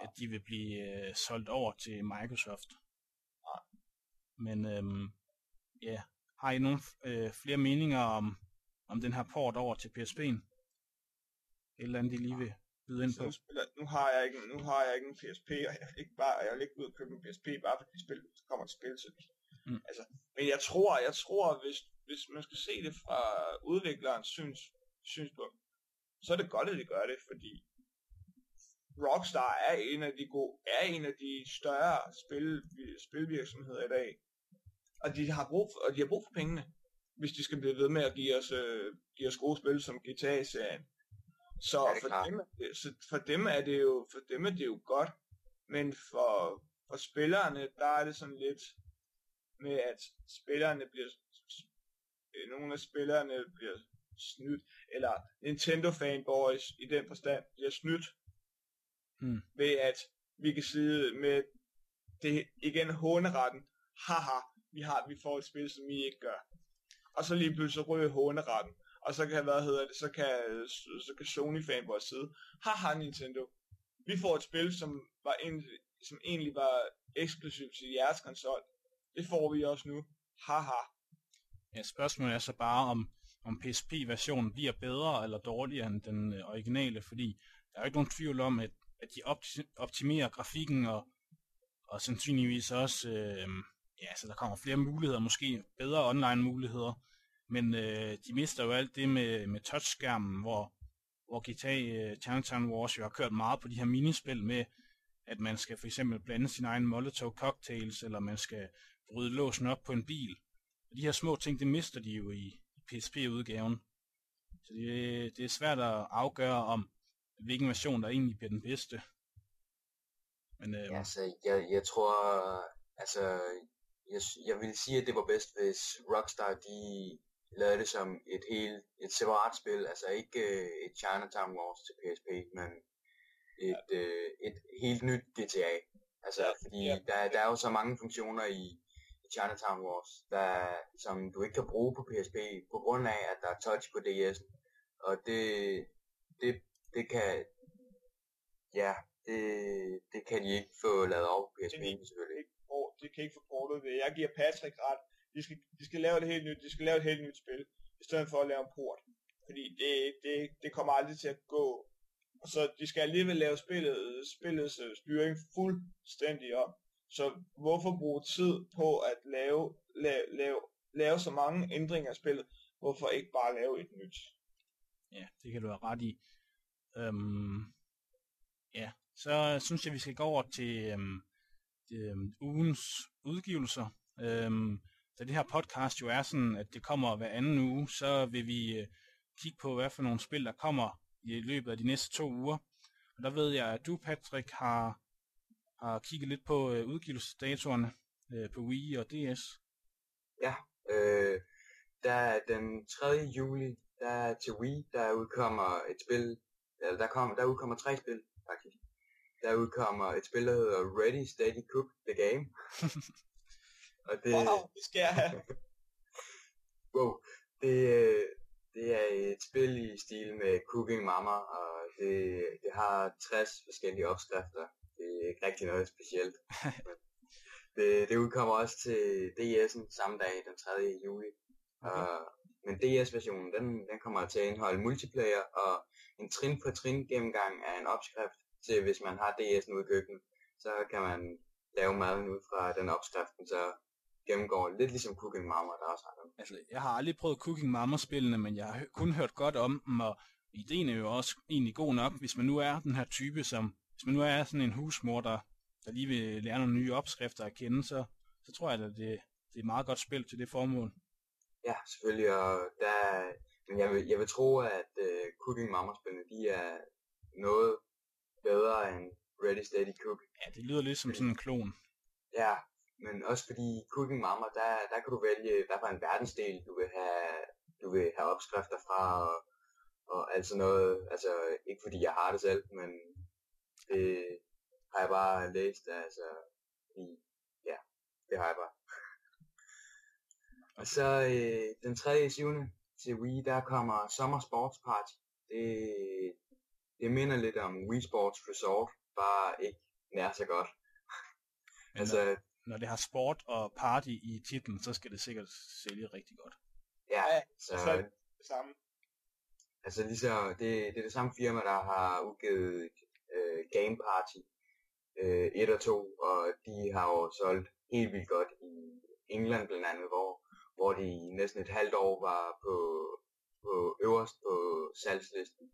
at de vil blive uh, solgt over til Microsoft. Ja. Men øhm, ja, har I nogle øh, flere meninger om, om den her port over til PSP'en? Et eller andet, de lige vil byde ind på. Nu, spiller, nu, har jeg ikke, nu har jeg ikke en PSP, og jeg vil ikke, bare, jeg vil ikke ud og købe en PSP, bare fordi spil, kommer et spil til mm. altså, Men jeg tror, jeg tror hvis, hvis man skal se det fra udviklerens syns, synspunkt, så er det godt, at de gør det, fordi Rockstar er en af de gode, er en af de større spil, spilvirksomheder i dag. Og de har brug for, og de har brug for pengene, hvis de skal blive ved med at give os, øh, give os gode spil som GTA-serien. Så ja, for, dem, så for dem er det jo for dem er det jo godt, men for, for spillerne, der er det sådan lidt med, at spillerne bliver øh, nogle af spillerne bliver snydt, eller Nintendo fanboys i den forstand bliver snydt, mm. ved at vi kan sidde med det igen håneretten, haha, vi har vi får et spil, som I ikke gør. Og så lige pludselig røde håneretten og så kan, hvad hedder det, så kan, så kan Sony fanboys sidde, haha Nintendo, vi får et spil, som, var en, som egentlig var eksklusivt til jeres konsol, det får vi også nu, haha. Ja, spørgsmålet er så bare, om, om PSP-versionen bliver bedre eller dårligere end den øh, originale, fordi der er ikke nogen tvivl om, at, at de optimerer grafikken, og, og sandsynligvis også, øh, ja, så der kommer flere muligheder, måske bedre online muligheder, men øh, de mister jo alt det med, med touchskærmen, hvor, hvor GTA øh, Chinatown Wars jo har kørt meget på de her minispil med, at man skal for eksempel blande sin egen Molotov cocktails, eller man skal bryde låsen op på en bil. Og de her små ting, det mister de jo i PSP-udgaven. Så det, det er svært at afgøre, om, hvilken version der egentlig bliver den bedste. Men, øh... ja, altså, jeg, jeg tror, altså, jeg, jeg vil sige, at det var bedst, hvis Rockstar, de lavede det som et helt, et separat spil, altså ikke øh, et Chinatown Wars til PSP, men et, ja. øh, et helt nyt GTA. Altså, ja, fordi ja. Der, der er jo så mange funktioner i, i Chinatown Wars, der, som du ikke kan bruge på PSP, på grund af, at der er touch på DS'en. Og det, det, det kan, ja, det, det kan de ikke få lavet over på PSP, det, selvfølgelig. Ikke, det kan ikke få kortet det. Jeg giver Patrick ret. De skal, de skal lave det helt nyt. De skal lave et helt nyt spil, i stedet for at lave en port. Fordi det, det, det kommer aldrig til at gå og så de skal alligevel lave spillet, spillets øh, styring fuldstændig om. Så hvorfor bruge tid på at lave, lave, lave, lave så mange ændringer af spillet? Hvorfor ikke bare lave et nyt? Ja, det kan du have ret i. Øhm, ja, så synes jeg, vi skal gå over til øhm, det, øhm, ugens udgivelser. Øhm, da det her podcast jo er sådan, at det kommer hver anden uge, så vil vi øh, kigge på, hvad for nogle spil, der kommer i løbet af de næste to uger. Og der ved jeg, at du, Patrick, har, har kigget lidt på øh, udgivelsesdatoerne øh, på Wii og DS. Ja, øh, der den 3. juli, der til Wii, der udkommer et spil, eller der, kom, der udkommer tre spil, faktisk. Der udkommer et spil, der hedder Ready, Steady, Cook the Game. og det, wow, det skal jeg have. wow, det, øh, det er et spil i stil med Cooking Mama, og det, det har 60 forskellige opskrifter. Det er ikke rigtig noget specielt. det, det udkommer også til DS'en samme dag, den 3. juli. Okay. Uh, men DS-versionen, den, den kommer til at indeholde multiplayer og en trin for trin gennemgang af en opskrift til, hvis man har DS'en ude i køkkenet, så kan man lave maden ud fra den opskriften, så gennemgår. Lidt ligesom Cooking Mama, der også har dem. Altså, jeg har aldrig prøvet Cooking Mama-spillene, men jeg har kun hørt godt om dem, og ideen er jo også egentlig god nok, hvis man nu er den her type, som hvis man nu er sådan en husmor, der, der lige vil lære nogle nye opskrifter at kende, så, så tror jeg, at det, det er et meget godt spil til det formål. Ja, selvfølgelig, og der, men jeg vil, jeg vil tro, at uh, Cooking Mama-spillene, de er noget bedre end Ready Steady Cook. Ja, det lyder lidt som sådan en klon. Ja, men også fordi Cooking Mama, der, der kan du vælge, hvad for en verdensdel du vil have, du vil have opskrifter fra, og, og alt sådan noget. Altså, ikke fordi jeg har det selv, men det har jeg bare læst, altså, i, ja, det har jeg bare. og så øh, den 3. 7. til Wii, der kommer Summer Sports Party. Det, det minder lidt om Wii Sports Resort, bare ikke nær så godt. altså, når det har sport og party i titlen, så skal det sikkert sælge rigtig godt. Ja, så, så det samme. Altså ligesom, det, det er det samme firma, der har udgivet øh, Game Party øh, 1 og 2, og de har jo solgt helt vildt godt i England blandt andet, hvor, hvor de næsten et halvt år var på, på øverst på salgslisten.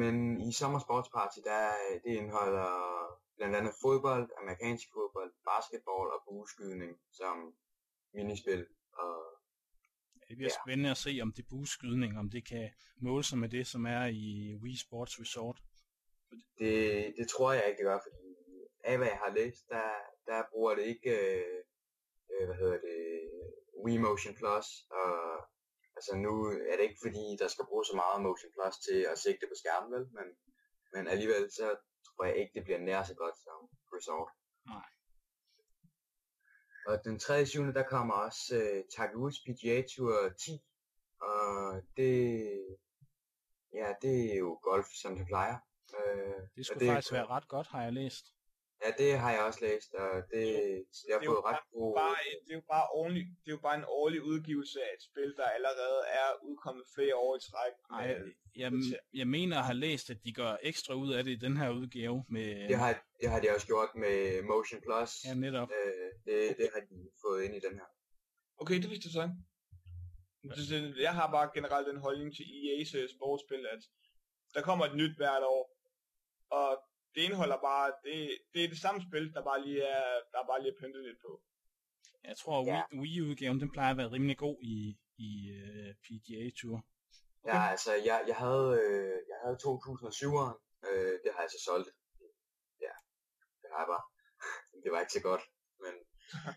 Men i Summer Sports Party, der, det indeholder blandt andet fodbold, amerikansk fodbold, basketball og bueskydning som minispil. Og, det bliver ja. spændende at se, om det bueskydning, om det kan måle sig med det, som er i Wii Sports Resort. Det, det tror jeg ikke, det gør, fordi af hvad jeg har læst, der, der bruger det ikke, øh, øh, hvad hedder det, Wii Motion Plus, og altså nu er det ikke fordi, der skal bruge så meget Motion Plus til at sigte på skærmen, vel, men, men alligevel så tror jeg ikke, det bliver nær så godt som Resort. Nej. Og den 3. 7. der kommer også uh, Tiger Woods PGA Tour 10. Og det, ja, det er jo golf, som det plejer. Uh, det skulle det, faktisk være ret godt, har jeg læst. Ja, det har jeg også læst, og det, jeg har fået ret gode... Bare, det, er jo bare ordentlig, det er jo bare en årlig udgivelse af et spil, der allerede er udkommet flere år i træk. Nej, jeg, jeg, jeg mener at have læst, at de gør ekstra ud af det i den her udgave. Med, det, har, det har de også gjort med Motion Plus. Ja, netop. Øh, det, det har de fået ind i den her. Okay, det vidste du så ikke. Jeg har bare generelt den holdning til EA's øh, sportsspil, at der kommer et nyt hvert år, og det indeholder bare, det, det er det samme spil, der bare lige er, der bare lige er pyntet lidt på. Jeg tror, at ja. Wii, Wii-udgaven, den plejer at være rimelig god i, i uh, PGA Tour. Ja, altså, jeg, jeg havde, øh, jeg havde 2007'eren, øh, det har jeg så solgt. Ja, det har jeg bare. det var ikke så godt, men,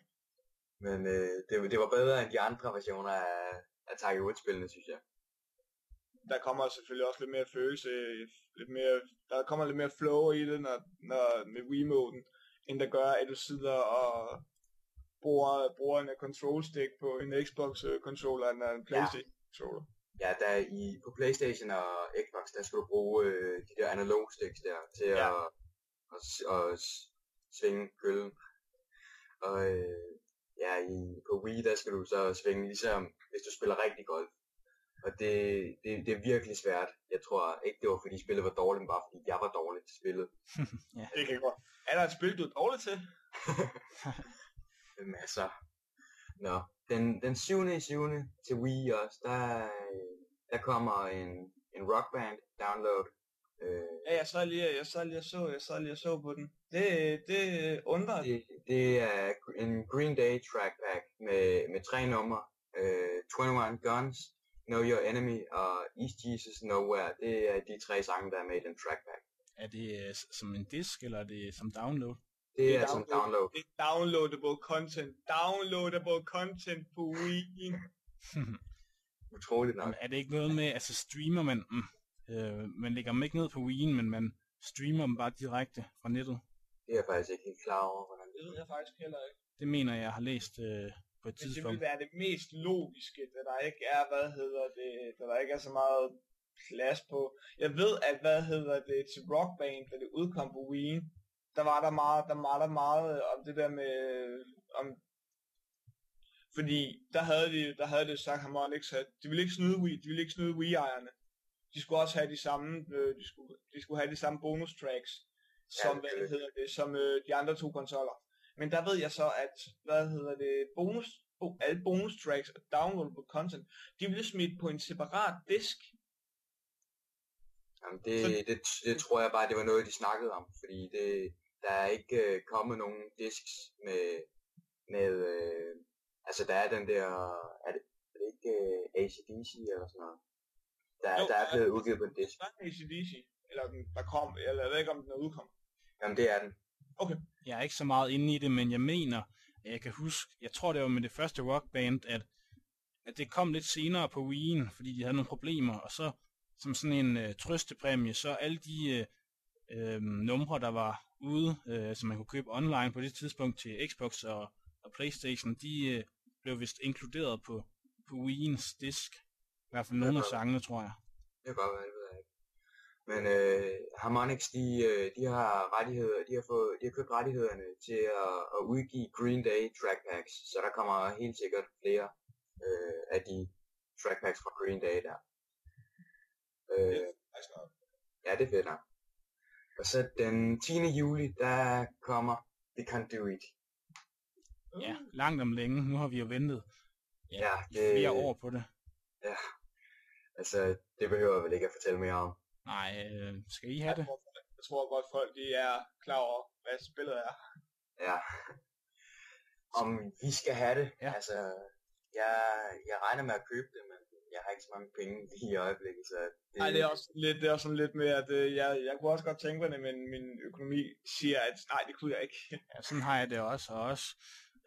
men øh, det, det var bedre end de andre versioner af, af Tiger Woods-spillene, synes jeg. Der kommer selvfølgelig også lidt mere følelse, lidt mere, der kommer lidt mere flow i det, når, når med Wiimoten, end der gør, at du sidder og bruger, bruger en control stick på en Xbox controller end en Playstation controller. Ja, der i, på Playstation og Xbox, der skal du bruge øh, de der analog sticks der, til Ja. at, at, at, at svinge køllen. Og øh, ja, i, på Wii, der skal du så svinge ligesom, hvis du spiller rigtig golf. Og det, det, det er virkelig svært. Jeg tror ikke, det var fordi spillet var dårligt, men bare fordi jeg var dårlig til spillet. Det kan godt. Er der et spil, du er dårlig til? Masser. Nå, den, den 7. i 7. til Wii også, der, der kommer en, en rockband download. Øh, Ja, jeg sad lige, jeg sad lige og så, jeg sad lige og så på den. Det, det undrer. Det, det er en Green Day track pack med, med tre numre. Øh, 21 Guns, Know Your Enemy og East Jesus Nowhere. Det er de tre sange, der er med i den track pack. Er det øh, som en disk, eller er det som download? Det, Det er, er som download. Det er downloadable content. Downloadable content på Wii. Utroligt nok. Jamen, er det ikke noget med, altså streamer man dem? Øh, man lægger dem ikke ned på Wii'en, men man streamer dem bare direkte fra nettet. Det er jeg faktisk ikke helt klar over, hvordan det Det ved jeg faktisk heller ikke. Det mener jeg, jeg har læst øh, på et Men det tidspunkt. vil være det mest logiske, da der ikke er, hvad hedder det, da der ikke er så meget plads på. Jeg ved, at hvad hedder det, til Rock Band, da det udkom på Wii, der var der meget, der var der meget om det der med, om, fordi der havde de, der havde det sagt Harmonix, at de ville ikke snyde Wii, de ville ikke snyde Wii-ejerne. De skulle også have de samme, øh, de skulle, de skulle have de samme bonus tracks, som, Ja, hvad selvfølgelig. hedder det, som øh, de andre to konsoller. Men der ved jeg så, at, hvad hedder det, bonus, bo, alle bonus tracks og downloadable content, de blev smidt på en separat disk. Jamen det, Så- det, det tror jeg bare, det var noget, de snakkede om. Fordi det, der er ikke øh, kommet nogen disks med, med øh, altså der er den der, er det, er det ikke øh, ACDC eller sådan noget? Der, Jo, der er blevet udgivet på en disk. Der er ACDC, eller den, der kom, eller jeg ved ikke, om den er udkommet. Jamen det er den. Jeg er ikke så meget inde i det, men jeg mener, at jeg kan huske, jeg tror det var med det første rockband, at, at det kom lidt senere på Wii'en, fordi de havde nogle problemer, og så som sådan en øh, trøstepræmie, så alle de øh, øh, numre, der var ude, øh, som man kunne købe online på det tidspunkt til Xbox og, og Playstation, de øh, blev vist inkluderet på, på Wii'ens disk. I hvert fald nogle af sangene, tror jeg. Det kan godt være, det ved jeg ikke. Men øh, Harmonix, de, øh, de har rettigheder, de har, fået, de har købt rettighederne til at, at udgive Green Day track packs, så der kommer helt sikkert flere øh, af de track packs fra Green Day der. Øh, Altså, ja, det er fedt nok. Og så den 10. juli, der kommer The Conduit. Ja, langt om længe. Nu har vi jo ventet ja, Ja, i det- flere år på det. Altså, det behøver jeg vel ikke at fortælle mere om. Nej, øh, skal I have jeg, det? tror, jeg tror godt, folk de er klar over, hvad spillet er. Ja. Om vi skal have det. Ja. Altså, jeg, jeg regner med at købe det, men jeg har ikke så mange penge lige i øjeblikket, så det, Nej, det er også lidt, det er også sådan lidt med, at øh, jeg, jeg kunne også godt tænke mig det, men min økonomi siger, at nej, det kunne jeg ikke. Ja, sådan har jeg det også, og også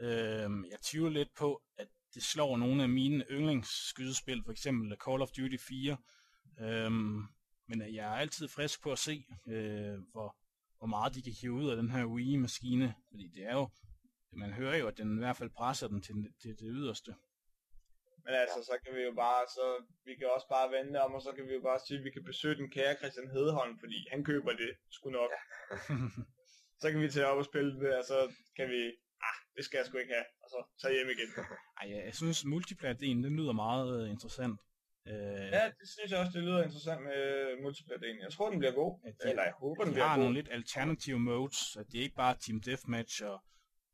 øh, jeg tvivler lidt på, at det slår nogle af mine yndlingsskydespil, for eksempel Call of Duty 4. Øh, men jeg er altid frisk på at se, øh, hvor, hvor meget de kan hive ud af den her Wii-maskine, fordi det er jo, man hører jo, at den i hvert fald presser den til, til det yderste. Men altså, så kan vi jo bare, så vi kan også bare vente om, og så kan vi jo bare sige, at vi kan besøge den kære Christian Hedeholm, fordi han køber det sgu nok. Så kan vi tage op og spille det, og så kan vi, ah, det skal jeg sgu ikke have, og så tage hjem igen. Ej, jeg, jeg synes, multiplayer-delen, den lyder meget øh, interessant. Øh, Ja, det synes jeg også, det lyder interessant med multiplayer-delen. Jeg tror, den bliver god. at de, Eller jeg håber, den de bliver har god. nogle lidt alternative modes, at det er ikke bare Team Deathmatch og,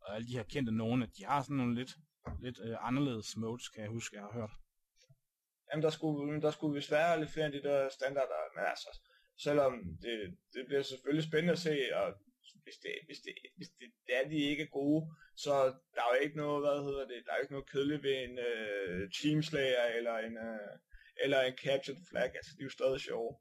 og alle de her kendte nogen, at de har sådan nogle lidt, lidt øh, anderledes modes, kan jeg huske, jeg har hørt. Jamen, der skulle, der skulle vist være lidt flere af de der standarder, men altså, selvom det, det bliver selvfølgelig spændende at se, og hvis det, hvis det, hvis det, det er, de ikke er gode, så der er jo ikke noget, hvad hedder det, der er jo ikke noget kedeligt ved en uh, Teamslayer, eller en, uh, eller en captured flag, altså de er jo stadig sjove.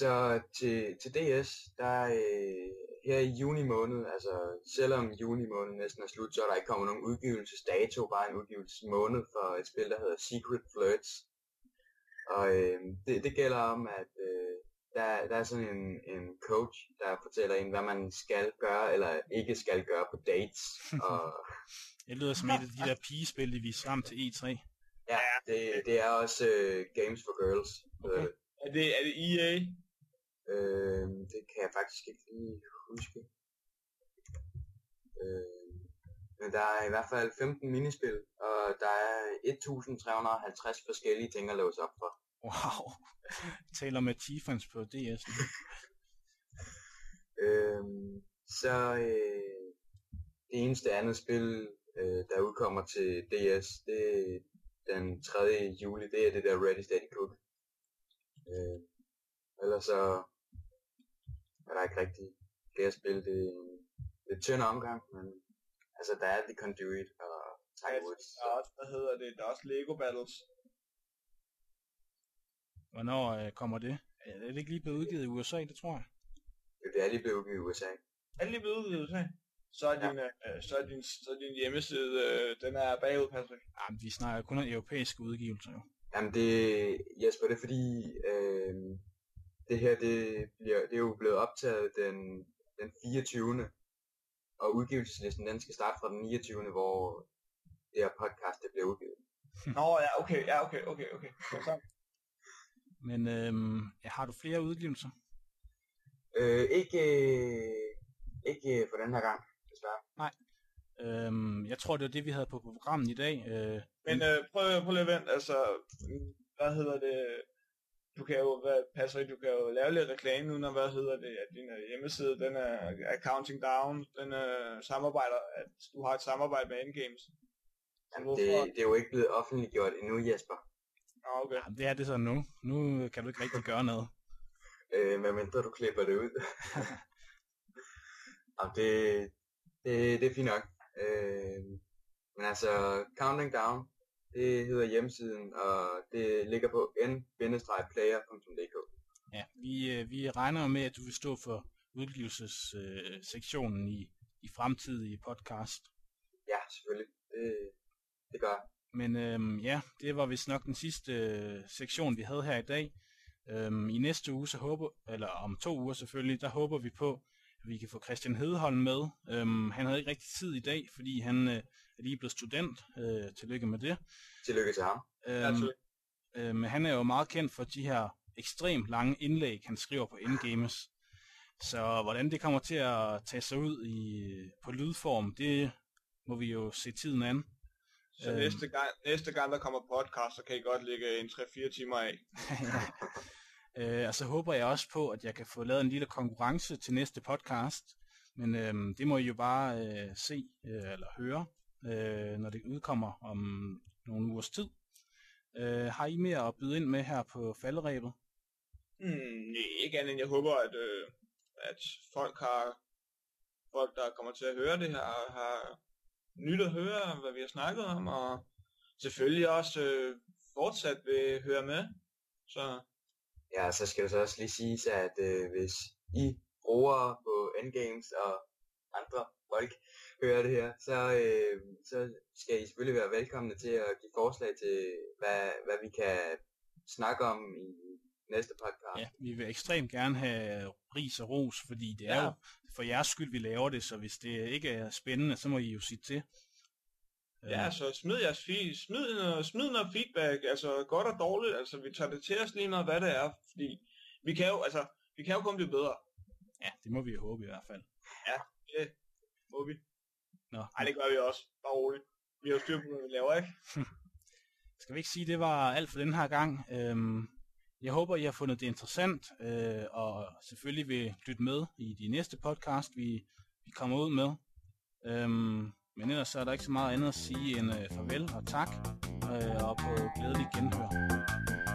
Så til, til DS, der øh, her i juni måned, altså selvom juni måned næsten er slut, så er der ikke kommet nogen udgivelsesdato, bare en udgivelsesmåned for et spil, der hedder Secret Flirts. Og øh, det, det gælder om, at øh, der, der er sådan en, en coach, der fortæller en, hvad man skal gøre eller ikke skal gøre på dates. og Det lyder som et af de der pigespil, de viser frem til E3. Det, det er også øh, Games for Girls. Okay. Øh, Er det, er det EA? Øh, det kan jeg faktisk ikke lige huske. Øh, men der er i hvert fald 15 minispil, og der er 1350 forskellige ting at låse op for. Wow. Taler med Tifans på DS. Øh, så øh, det eneste andet spil, øh, der udkommer til DS, det den 3. juli, det er det der Ready Steady Cook. Øh, ellers så er der ikke rigtig flere spil. Det er en lidt tynd omgang, men altså der er The Conduit og Tiger Woods. Der er også, hvad hedder det, der er også Lego Battles. Hvornår øh, kommer det? Er det ikke lige blevet udgivet i USA, det tror jeg? Det er lige blevet udgivet i USA. Er det lige blevet udgivet i USA? Så er, Ja. din, øh, så, er din, så er din hjemmeside, øh, den er bagud, Patrick. Jamen, vi snakker kun om europæiske udgivelser jo. Jamen det, Jesper, det er fordi, øh, det her, det, bliver, det er jo blevet optaget den, den 24. Og udgivelseslisten, den skal starte fra den 29. hvor det her podcast, det bliver udgivet. Nå, ja, okay, ja, okay, okay, okay. Så, Men øhm, ja, har du flere udgivelser? Øh, ikke, øh, ikke for den her gang, desværre. Øhm, jeg tror, det var det, vi havde på programmet i dag. Øh, men øh, prøv, prøv lige at vente, altså, hvad hedder det, du kan jo, hvad, Patrick, du kan jo lave lidt reklame nu, når, hvad hedder det, at din øh, hjemmeside, den er, er counting down, den øh, samarbejder, at du har et samarbejde med Endgames. Jamen, hvorfor? det, det er jo ikke blevet offentliggjort endnu, Jesper. Nå, okay. jamen, det er det så nu. Nu kan du ikke rigtig gøre noget. Øh, medmindre du klipper det ud. Jamen, det, det, det er fint nok. Øh, men altså, Counting Down, det hedder hjemmesiden, og det ligger på n-player.dk. Ja, vi, øh, vi regner med, at du vil stå for udgivelsessektionen øh, i, i fremtidige podcast. Ja, selvfølgelig. Det, det gør jeg. Men øhm, ja, det var vist nok den sidste øh, sektion, vi havde her i dag. Øhm, I næste uge, så håber, eller om to uger selvfølgelig, der håber vi på, vi kan få Christian Hedeholm med. Øhm, han havde ikke rigtig tid i dag, fordi han øh, er lige blevet student. Øh, tillykke med det. Tillykke til ham. Ja, Øhm, så, øh, men han er jo meget kendt for de her ekstremt lange indlæg, han skriver på Endgames. Så hvordan det kommer til at tage sig ud i, på lydform, det må vi jo se tiden an. så øhm. næste, gang, næste gang, der kommer podcast, så kan I godt lægge en 3-4 timer af. Øh, og så håber jeg også på, at jeg kan få lavet en lille konkurrence til næste podcast. Men øh, det må I jo bare øh, se øh, eller høre, øh, når det udkommer om nogle ugers tid. Øh, har I mere at byde ind med her på falderæbet? Mm, nej, ikke andet end jeg håber, at, øh, at folk har folk, der kommer til at høre det her, har nyt at høre, hvad vi har snakket om, og selvfølgelig også øh, fortsat vil høre med. Så Ja, så skal det så også lige siges, at øh, hvis I brugere på Endgames og andre folk hører det her, så, øh, så skal I selvfølgelig være velkomne til at give forslag til, hvad, hvad vi kan snakke om i næste podcast. Ja, vi vil ekstremt gerne have ris og ros, fordi det er Ja. jo for jeres skyld, vi laver det, så hvis det ikke er spændende, så må I jo sige til. Ja, så smid jeres fi- smid, noget, smid noget feedback, altså godt og dårligt, altså vi tager det til os lige meget, hvad det er, fordi vi kan jo, altså, vi kan jo kun blive bedre, ja, det må vi jo håbe i hvert fald. må vi. Nå, Nej, det gør vi også, bare roligt. Vi har jo styr på, hvad vi laver, ikke? Skal vi ikke sige, det var alt for den her gang? Øhm, jeg håber, I har fundet det interessant, øh, og selvfølgelig vil lytte med i de næste podcast, vi, vi kommer ud med. Øhm, men ellers så er der ikke så meget andet at sige end øh, farvel og tak, øh, og på glædelig genhør.